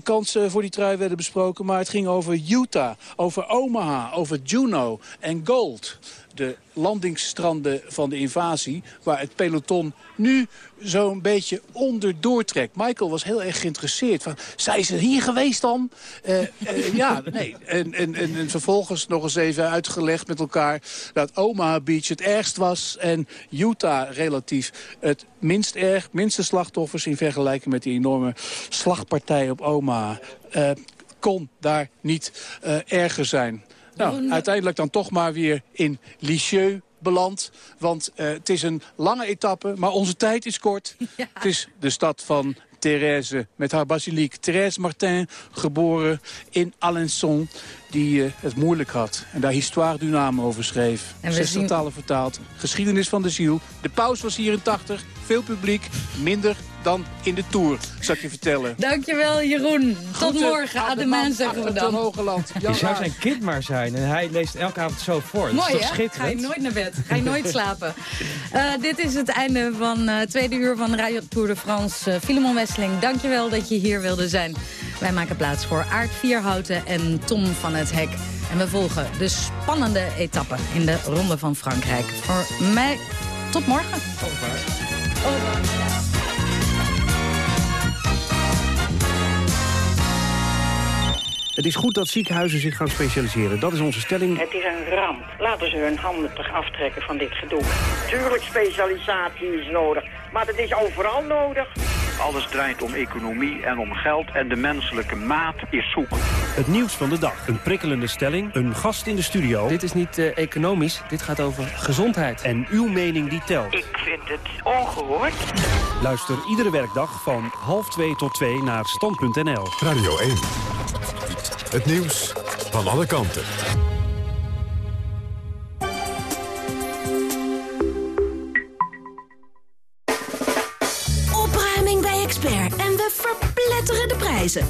kansen voor die trui werden besproken. Maar het ging over Utah, over Omaha, over Juneau en Gold. De landingsstranden van de invasie, waar het peloton nu zo'n beetje onderdoor trekt. Michael was heel erg geïnteresseerd. Van, zijn ze hier geweest dan? Eh, eh, ja, nee. En, en, en, en vervolgens nog eens even uitgelegd met elkaar... dat Omaha Beach het ergst was en Utah relatief het minst erg. Minste slachtoffers in vergelijking met die enorme slagpartij op Omaha. Eh, kon daar niet erger zijn. Nou, uiteindelijk dan toch maar weer in Lisieux beland. Want uh, het is een lange etappe, maar onze tijd is kort. Ja. Het is de stad van Thérèse met haar basiliek. Thérèse Martin, geboren in Alençon, die uh, het moeilijk had. En daar Histoire du Naam over schreef. En Zes zien... talen vertaald. Geschiedenis van de ziel. De paus was hier in 80. Veel publiek, minder dan in de Tour, zal ik je vertellen. Dankjewel, Jeroen. Tot morgen. Ademijn zeggen we dan. Hogeland. Je zou zijn kind maar zijn en hij leest elke avond zo voor. Mooi, dat is hè? Ga je nooit naar bed. Ga je nooit slapen. Uh, dit is het einde van het uh, tweede uur van Radio Tour de France. Uh, Filemon Wesseling, dankjewel dat je hier wilde zijn. Wij maken plaats voor Aard Vierhouten en Tom van het Hek. En we volgen de spannende etappe in de Ronde van Frankrijk. Voor mij tot morgen. Over. Over. Het is goed dat ziekenhuizen zich gaan specialiseren. Dat is onze stelling. Het is een ramp. Laten ze hun handen toch aftrekken van dit gedoe. Tuurlijk, specialisatie is nodig. Maar het is overal nodig. Alles draait om economie en om geld en de menselijke maat is zoek. Het nieuws van de dag. Een prikkelende stelling. Een gast in de studio. Dit is niet uh, economisch. Dit gaat over gezondheid. En uw mening die telt. Ik vind het ongehoord. Luister iedere werkdag van half twee tot twee naar stand.nl. Radio 1. Het nieuws van alle kanten. Opruiming bij Expert en we verpletteren de prijzen.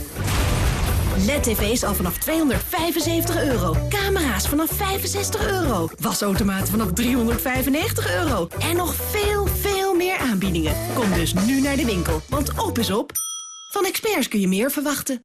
LED-tv's al vanaf 275 euro. Camera's vanaf 65 euro. Wasautomaten vanaf 395 euro. En nog veel, veel meer aanbiedingen. Kom dus nu naar de winkel, want op is op. Van experts kun je meer verwachten.